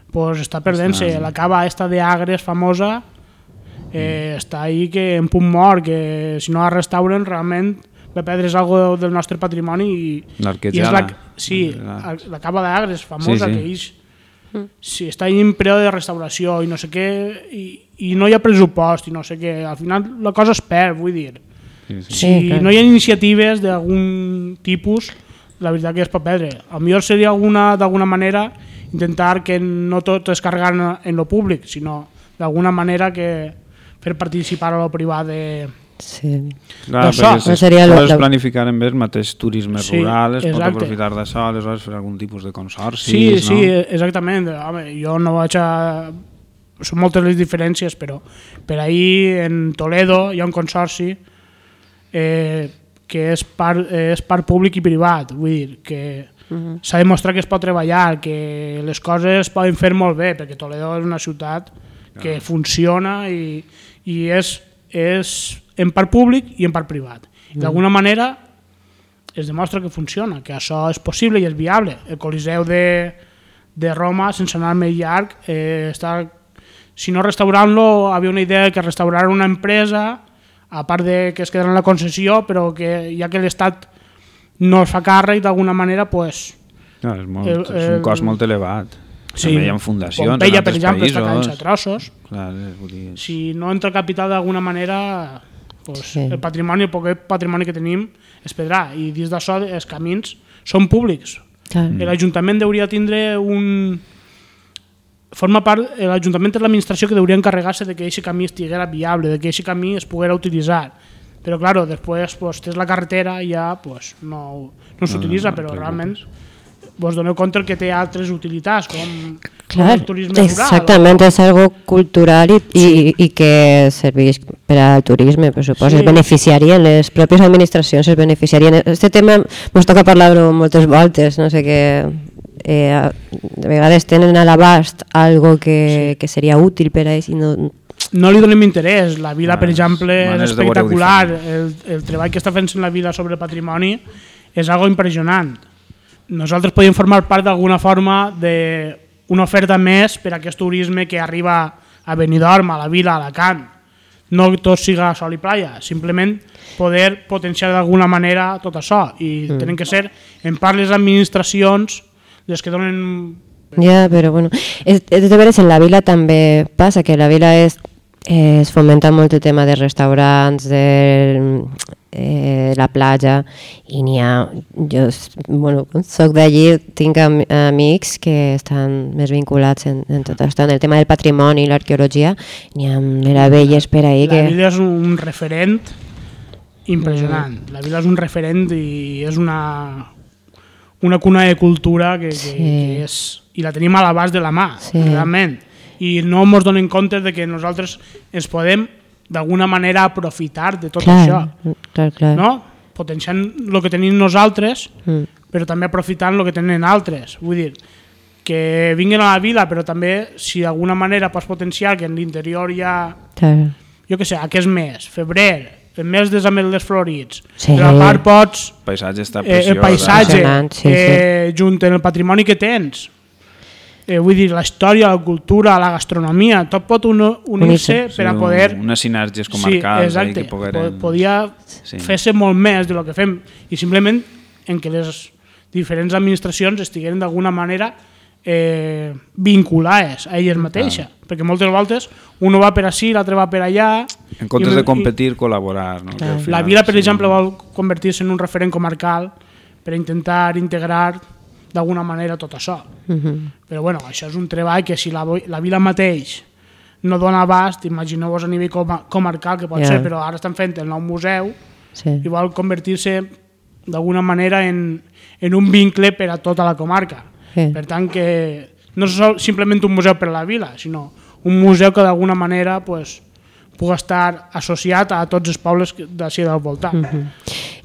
pues està perdent-se. La cava esta d'Agres famosa eh, està ahí que en punt mort, que si no la restauren realment va perdre's algo del nostre patrimoni i, i és la, sí, la, la cava d'Agres famosa Sí, sí. que ells sí, està en període de restauració i no sé què i, i no hi ha pressupost i no sé què, al final la cosa es perd vull dir, Sí, si Sí, clar. no hi ha iniciatives d'algun tipus la veritat que es pot perdre. El millor seria alguna d'alguna manera intentar que no tot es carregar en, en lo públic sinó d'alguna manera que fer participar a lo privat de, Sí. Clar, si No seria podes lo- planificar en el mateix turisme Sí, rural, es pot exacte. aprofitar d'això, aleshores fer algun tipus de consorci, Sí, no? sí, exactament. Home, jo no vaig a... Són moltes les diferències, però per ahir en Toledo hi ha un consorci eh, que és part, eh, és part públic i privat, vull dir que Mhm. s'ha demostrat que es pot treballar, que les coses es poden fer molt bé, perquè Toledo és una ciutat que funciona i, i és, és en part públic i en part privat. Mm. D'alguna manera es demostra que funciona, que això és possible i és viable. El Coliseu de, de Roma, sense anar més llarg, eh, està, si no restaurant-lo, havia una idea que restaurar una empresa, a part de que es quedarà en la concessió, però que ja que l'Estat no es fa càrrec, d'alguna manera, pues, Clar, és, molt, El- és un el- cost molt elevat. Sí, També hi ha fundacions Pompeia, en per altres exemple, està països. caient a trossos. Clar, és, dir, si no entra capital d'alguna manera, pues, Sí. el patrimoni, el poquet patrimoni que tenim es perdrà. I dins d'això els camins són públics. Clar. L'Ajuntament hauria de tindre un... Forma part, l'Ajuntament és l'administració que hauria encarregar-se de que aquest camí estiguera viable, de que aquest camí es poguera utilitzar. Però, claro, després pues, tens la carretera i ja pues, no, no s'utilitza, no, no però et realment vos doneu compte que té altres utilitats, com, com Clar, el turisme rural. exactament, és algo cultural i, i, i que serveix per al turisme, per suposo, Sí. es beneficiarien, les pròpies administracions es beneficiarien. Este tema ens toca parlar-ho moltes voltes, no sé què, eh, a- de vegades tenen a l'abast algo que, que seria útil per a ells i no, no li donem interès. La vila, per exemple, és espectacular. El, el treball que està fent la vila sobre el patrimoni és algo impressionant. Nosaltres podíem formar part d'alguna forma d'una oferta més per a aquest turisme que arriba a Benidorm, a la vila, a Alacant. No tot siga sol i playa, simplement poder potenciar d'alguna manera tot això. I Mm. tenen que ser, en part, les administracions les que donen Ja, però bueno, és, és de veres en la vila també passa que la vila és, eh, es fomenta molt el tema de restaurants, de eh, la platja i n'hi ha, jo bueno, soc d'allí, tinc am amics que estan més vinculats en, en tot això, en el tema del patrimoni i l'arqueologia, n'hi ha meravelles per ahí La que... vila és un referent impressionant. La vila és un referent i és una, una cuna de cultura que, que, Sí. que és... I la tenim a l'abast de la mà, Sí. realment. I no ens donem compte de que nosaltres ens podem d'alguna manera aprofitar de tot clar, això. clar, clar. No? Potenciant el que tenim nosaltres, Mm. però també aprofitant el que tenen altres. Vull dir, que vinguin a la vila, però també si d'alguna manera pots potenciar que en l'interior hi ha Clar. jo què sé, aquest mes, febrer, el mes dels ametles florits, Sí. però a part pots, el paisatge està eh, preciós. el paisatge, Impressionant, sí, eh, junt en el patrimoni que tens, eh, vull dir, la història, la cultura, la gastronomia, tot pot uno- unir-se Sí, per a un- poder... Unes sinergies comarcals. sí, exacte, ahí que pogueren... po- podia Sí. fer-se molt més de lo que fem i simplement en que les diferents administracions estigueren d'alguna manera eh, vinculades a elles mateixes, perquè moltes voltes un va per ací, l'altre va per allà En comptes i- de competir, col·laborar. No? Que al la final vila, per sí. exemple, vol convertir-se en un referent comarcal per intentar integrar d'alguna manera tot això. Mhm. Però bueno, això és un treball que si la, la vila mateix no dona abast, imagineu-vos a nivell coma, comarcal que pot Ja. ser, però ara estan fent el nou museu Sí. i vol convertir-se d'alguna manera en, en un vincle per a tota la comarca. Sí. Per tant, que no és simplement un museu per a la vila, sinó un museu que d'alguna manera pues, pugui estar associat a tots els pobles d'ací del voltant. Mhm.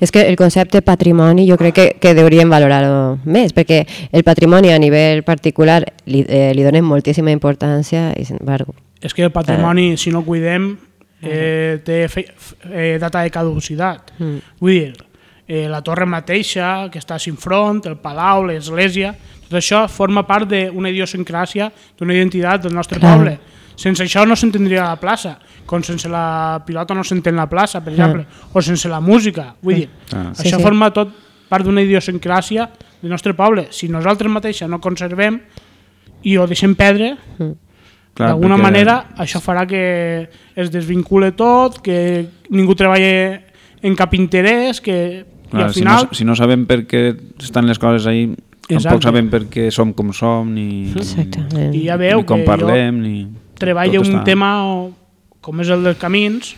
És que el concepte patrimoni jo crec que, que hauríem valorar-ho més, perquè el patrimoni a nivell particular li, eh, li donem moltíssima importància i, sin embargo, És que el patrimoni, si no cuidem, eh, té fe, eh, data de caducitat. Mm. Vull dir, eh, la torre mateixa, que està sin front, el palau, l'església, tot això forma part d'una idiosincràsia, d'una identitat del nostre Clar. poble. Sense això no s'entendria la plaça, com sense la pilota no s'entén la plaça, per Clar. exemple, o sense la música. Vull dir, Ah. Sí, això sí. forma tot part d'una idiosincràsia del nostre poble. Si nosaltres mateixes no conservem i ho deixem perdre, Clar, d'alguna perquè- manera això farà que es desvincule tot, que ningú treballi en cap interès, que i Clar, al si, final... no, si no sabem per què estan les coses ahí, Exacte. tampoc sabem per què som com som, ni, Exactament. I ja veu ni com que parlem, ni... treballa un està- tema com és el dels camins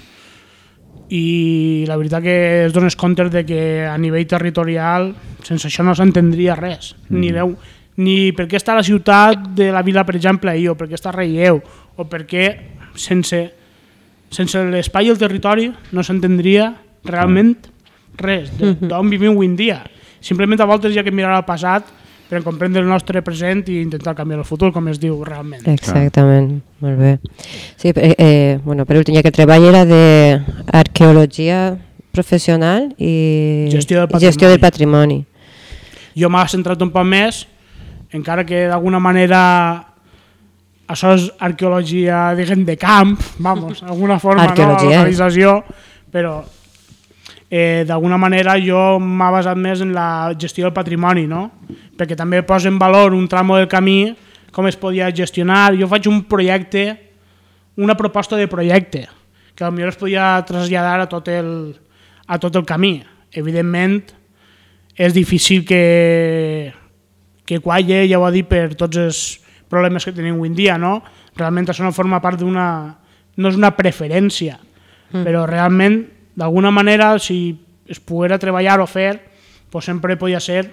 i la veritat que es dones compte de que a nivell territorial sense això no s'entendria res Mm. ni, veu, ni per què està la ciutat de la vila per exemple ahir o per què està Relleu o per què sense, sense l'espai i el territori no s'entendria realment res de- Mhm. d'on vivim avui en dia simplement a voltes ha que mirar al passat per comprendre el nostre present i intentar canviar el futur com es diu realment Exactament, molt bé. Sí, eh, eh, bueno, per últim, ja que treball era d'arqueologia professional i Gestió del i gestió del patrimoni. jo m'ha centrat un poc més, encara que d'alguna manera això és arqueologia, diguem, de camp, vamos, d'alguna forma, no? Arqueologia. localització, però eh, d'alguna manera jo m'ha basat més en la gestió del patrimoni, no? perquè també posa en valor un tramo del camí, com es podia gestionar. Jo faig un projecte, una proposta de projecte, que potser es podia traslladar a tot el, a tot el camí. Evidentment, és difícil que, que qualle, ja ho ha dit, per tots els problemes que tenim avui en dia, no? Realment això no forma part d'una... no és una preferència, Mm. però realment, d'alguna manera, si es poguera treballar o fer, pues sempre podia ser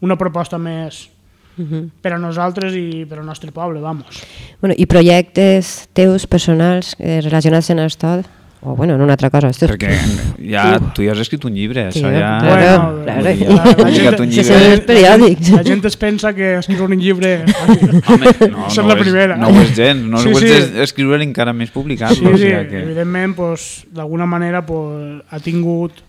una proposta més Mhm. per a nosaltres i per al nostre poble, vamos. Bueno, I projectes teus personals eh, relacionats amb això? O, bueno, en una altra cosa. Esto és- Perquè ja, tu ja has escrit un llibre, Sí, això ja... claro, claro. Dir, La- gent- un sí, llibre. sí, periòdics. La gent es pensa que escriure un llibre... Home, no, Això és no, la primera. no ho és gens, no Sí, ho és sí. escriure encara més publicat. Sí, o sí, sigui que... evidentment, pues, d'alguna manera pues, ha tingut...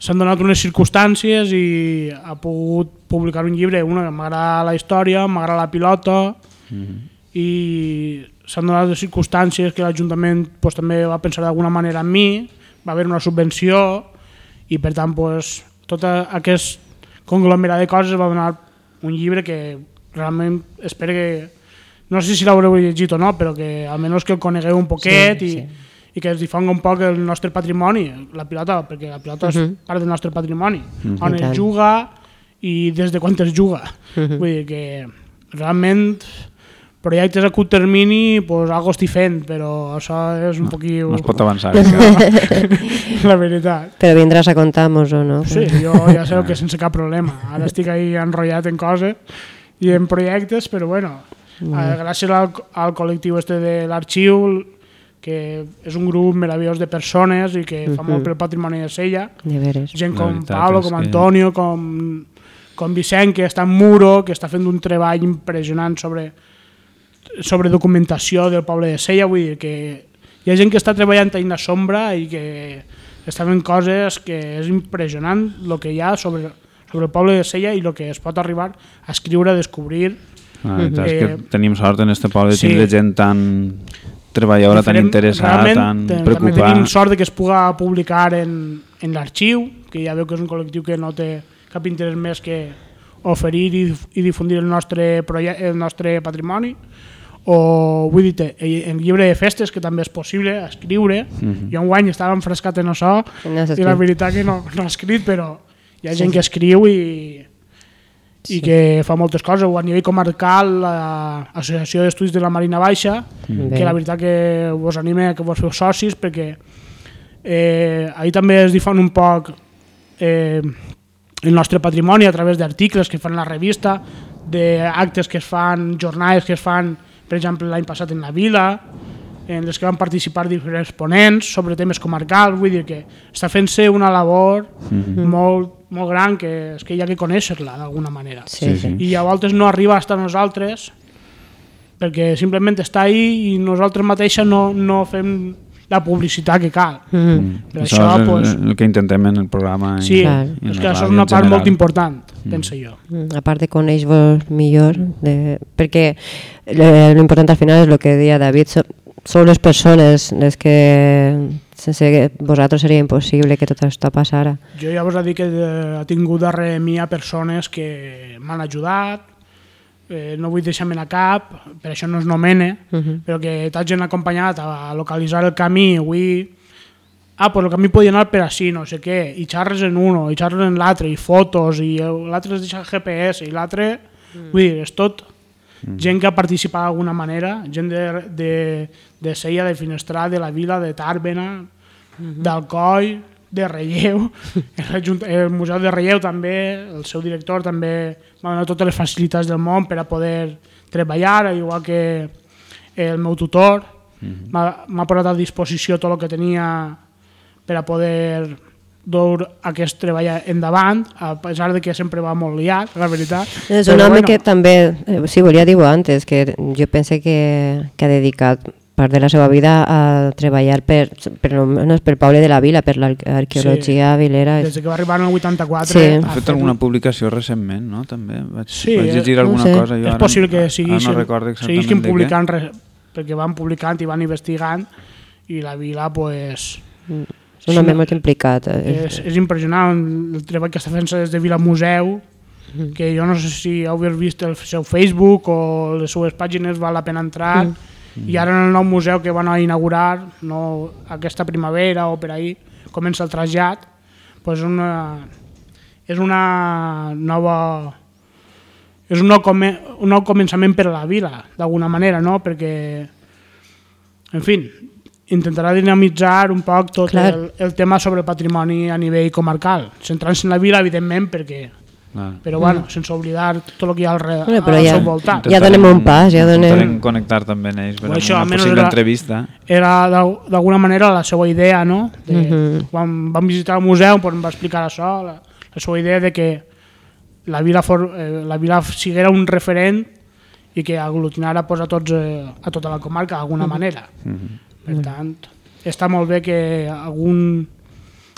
S'han donat unes circumstàncies i ha pogut publicar un llibre, una que m'agrada la història, m'agrada la pilota, i s'han donat les circumstàncies que l'Ajuntament pues, també va pensar d'alguna manera en mi, va haver una subvenció i per tant pues, tot aquest conglomerat de coses va donar un llibre que realment espero que no sé si l'haureu llegit o no, però que almenys que el conegueu un poquet Sí, i, sí. i que es difonga un poc el nostre patrimoni, la pilota, perquè la pilota és Mhm. part del nostre patrimoni, Mhm. on I es juga i des de quan es juga. Mhm. Vull dir que realment projectes a curt termini, pues, algo estic fent, però això és un poquillo... no es pot avançar, la veritat. Però vindràs a contar-nos o no? Sí, jo ja sé que sense cap problema. Ara estic ahí enrotllat en coses i en projectes, però bueno, eh, bé. gràcies al, al col·lectiu este de l'arxiu, que és un grup meravellós de persones i que fa Mhm. molt pel patrimoni de Sella. De veres. Gent com Pablo, com que- Antonio, com, com Vicent, que està en Muro, que està fent un treball impressionant sobre, sobre documentació del poble de Sella. Vull dir que hi ha gent que està treballant en la sombra i que està fent coses que és impressionant el que hi ha sobre, sobre el poble de Sella i el que es pot arribar a escriure, a descobrir. És Eh, que tenim sort en este poble de sí. tindre gent tan treballadora, tan interessada, tan preocupada. tenim sort que es puga publicar en, en l'arxiu, que ja veu que és un col·lectiu que no té cap interès més que oferir i, i difundir el nostre, el nostre patrimoni o vull dir en llibre de festes que també és possible escriure Mhm. jo enguany estava enfrescat en això No i la veritat que no, no ha escrit però hi ha Sí. gent que escriu i, i que fa moltes coses o a nivell comarcal l'Associació d'Estudis de la Marina Baixa Mhm. que la veritat que vos anime a que vos feu socis perquè Eh, ahir també es difon un poc eh, el nostre patrimoni a través d'articles que fan la revista, d'actes que es fan, jornades que es fan, per exemple, l'any passat en la Vila, en les que van participar diferents ponents sobre temes comarcals, vull dir que està fent-se una labor mm -hmm. molt, molt gran que és que hi ha que conèixer-la d'alguna manera. Sí, sí. I a voltes no arriba a estar nosaltres perquè simplement està ahí i nosaltres mateixes no, no fem la publicitat que cal. Mm. Per Això, això, és pues, el, el que intentem en el programa. i- sí, i en és que això és una part general. molt important, penso jo. Mm, a part de conèixer-vos millor, de, perquè eh, l'important al final és el que deia David, so, sou les persones les que sense vosaltres seria impossible que tot això passara. Jo ja vos he dit que eh, ha tingut darrere mi a persones que m'han ajudat, eh, no vull deixar-me'n a cap, per això no es nomene, Uh -huh. però que t'hagin acompanyat a localitzar el camí, avui, ah, pues el camí podia anar per així, no sé què, i xarres en uno, i xarres en l'altre, i fotos, i l'altre es deixa el GPS, i l'altre, mm. vull dir, és tot gent que ha participat d'alguna manera, gent de, de, de Sella, de Finestrat, de la Vila, de Tàrbena, d'Alcoi, de Relleu, el, el Museu de Relleu també, el seu director també m'ha donat totes les facilitats del món per a poder treballar, igual que el meu tutor, m'ha m'ha posat a disposició tot el que tenia per a poder dur aquest treball endavant, a pesar de que sempre va molt liat, la veritat. És un home que també, eh, sí, volia dir-ho antes, que jo pense que, que ha dedicat part de la seva vida a treballar per, per, almenys per Poble de la Vila, per l'arqueologia Sí. vilera. Des de que va arribar en el 84... Sí. Ha fet alguna publicació recentment, no? També vaig, Sí, vaig llegir eh, alguna no sé. cosa. Jo és ara, possible que ara siguin, no què. publicant, res, perquè van publicant i van investigant, i la vila, pues, És un home molt implicat. eh. és, és impressionant el treball que està fent des de Vila Museu, que jo no sé si heu vist el seu Facebook o les seues pàgines, val la pena entrar, Mm. I ara en el nou museu que van a inaugurar no, aquesta primavera o per ahir comença el trasllat, pues una, és una nova és un nou, come, un nou començament per a la vila, d'alguna manera, no? perquè, en fi, intentarà dinamitzar un poc tot Clar. el, el tema sobre el patrimoni a nivell comarcal, centrant-se en la vila, evidentment, perquè Clar. però bueno, sense oblidar tot el que hi ha al, re, Bueno, però al ja- seu voltant. ja donem un pas, ja donem- Intentarem connectar també en ells per això, una possible era- entrevista. Era d'al- d'alguna manera la seva idea, no? De, Mhm. Quan vam visitar el museu pues, em va explicar això, la, la seva idea de que la vila, for, eh, la vila siguera un referent i que aglutinara pues, a, tots, eh, a tota la comarca d'alguna Mhm. manera. Mhm. Per tant, està molt bé que algun,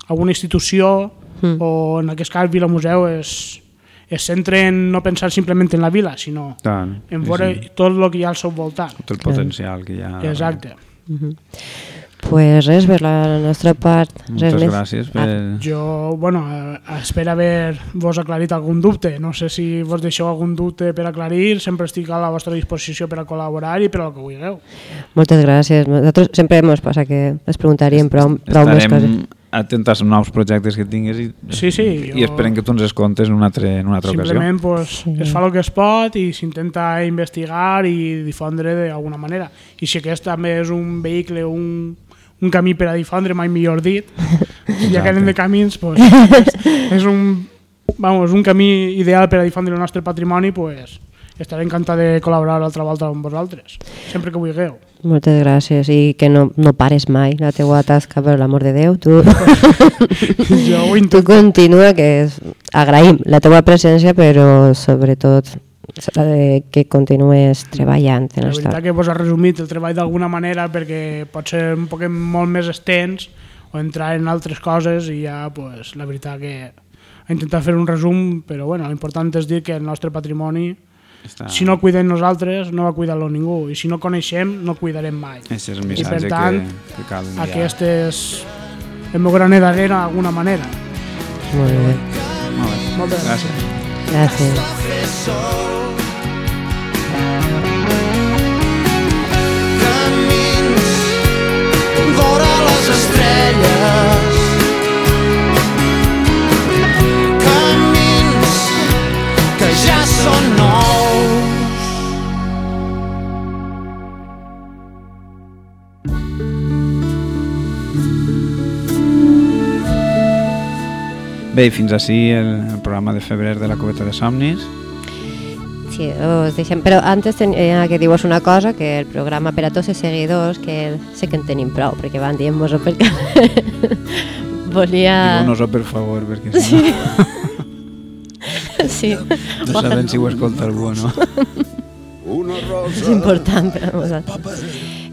alguna institució, Mm. o en aquest cas Vila Museu, es, es centre en no pensar simplement en la vila, sinó Clar, en veure sí. tot el que hi ha al seu voltant. Tot el potencial que hi ha. Exacte. Mhm. Pues res, per la nostra part, res Moltes més. gràcies per... Ah, Jo, bueno, eh, espero haver-vos aclarit algun dubte. No sé si vos deixeu algun dubte per aclarir, sempre estic a la vostra disposició per a col·laborar i per al que vulgueu. Moltes gràcies. Nosaltres sempre ens passa que es preguntaríem prou, prou més coses. Atents als nous projectes que tingues i, Sí, sí, i jo- esperem que tu ens es contes en una altra, en una altra ocasió. Simplement pues, es fa el que es pot i s'intenta investigar i difondre d'alguna manera. I si aquest també és un vehicle, un, un camí per a difondre, mai millor dit, ja que anem de camins, pues, és, és, un, vamos, un camí ideal per a difondre el nostre patrimoni, pues, estaré encantat de col·laborar l'altra volta amb vosaltres, sempre que vulgueu. Moltes gràcies. I que no, no pares mai la teua tasca, per l'amor de Déu. Tu, Jo ho tu continua, que és, agraïm la teua presència, però sobretot que continues treballant en La veritat que vos ha resumit el treball d'alguna manera perquè pot ser un poc molt més extens o entrar en altres coses i ja, pues, la veritat que he intentat fer un resum, però bueno, l'important és dir que el nostre patrimoni, Està... si no cuidem nosaltres, no va cuidar-lo ningú, i si no coneixem, no cuidarem mai. És el I missatge per tant, que, que cal enviar. aquest és el meu graner d'arena d'alguna manera. Molt bé. Molt bé. Moltes gràcies. Gràcies. Camins vora les estrelles Camins que ja són nous Bé, fins així el, el programa de febrer de la coveta de somnis. Sí, us deixem. Però antes tenia que dir-vos una cosa, que el programa per a tots els seguidors, que sé que en tenim prou, perquè van dient-vos per carrer. Volia... Digo-nos-ho, per favor, perquè si no... Sí. No sabem si ho escolta algú o no. És important per a nosaltres.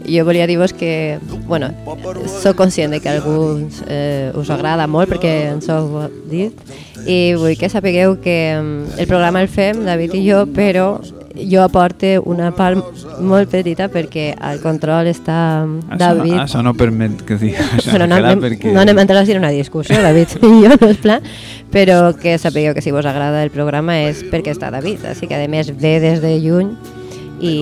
Jo volia dir-vos que, bueno, sóc conscient de que a alguns eh, us agrada molt perquè ens ho heu dit i vull que sapigueu que mm, el programa el fem, David i jo, però jo aporte una part molt petita perquè al control està Això, David. no, això no permet que digui això, Però no, anem, perquè... no anem a entrar en una discussió, David i jo, no és plan, però que sapigueu que si vos agrada el programa és perquè està David, així que a més ve des de lluny i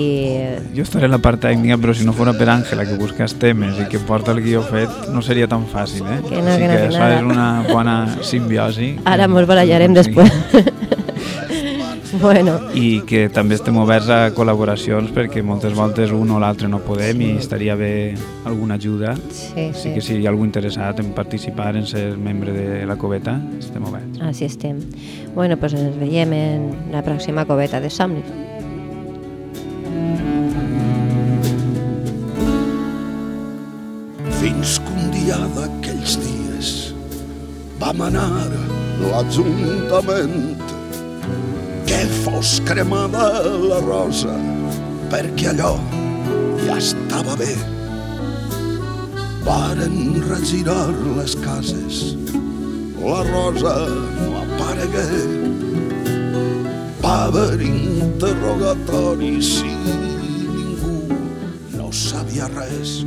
Jo estaré en la part tècnica, però si no fora per Àngela, que busca els temes i que porta el guió fet, no seria tan fàcil, eh? Que no, Així que no, que que nada. és una bona simbiosi. ara mos barallarem hem després. bueno, I que també estem oberts a col·laboracions perquè moltes voltes un o l'altre no podem i estaria bé alguna ajuda. Sí, Així sí. que si hi ha algú interessat en participar, en ser membre de la coveta, estem oberts. així estem. Bueno, doncs ens veiem en la pròxima coveta de somnis. Vam anar a l'Ajuntament que fos cremada la rosa perquè allò ja estava bé. Varen regirar les cases, la rosa no aparegué. Va haver interrogatoris i ningú no sabia res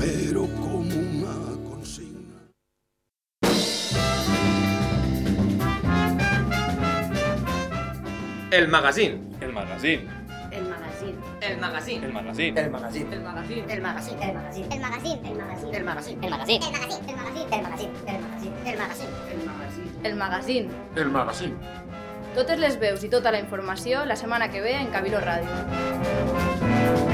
però com El magazine. El magazine. El magazine. El magazine. El magazine. El magazine. El magazine. El magazine. El magazine. El magazine. El magazine. El magazine. El magazine. El magazine. El magazine. El magazine. El magazine. El magazine. El magazine. Totes les veus i tota la informació la setmana que ve en Cabilo Ràdio.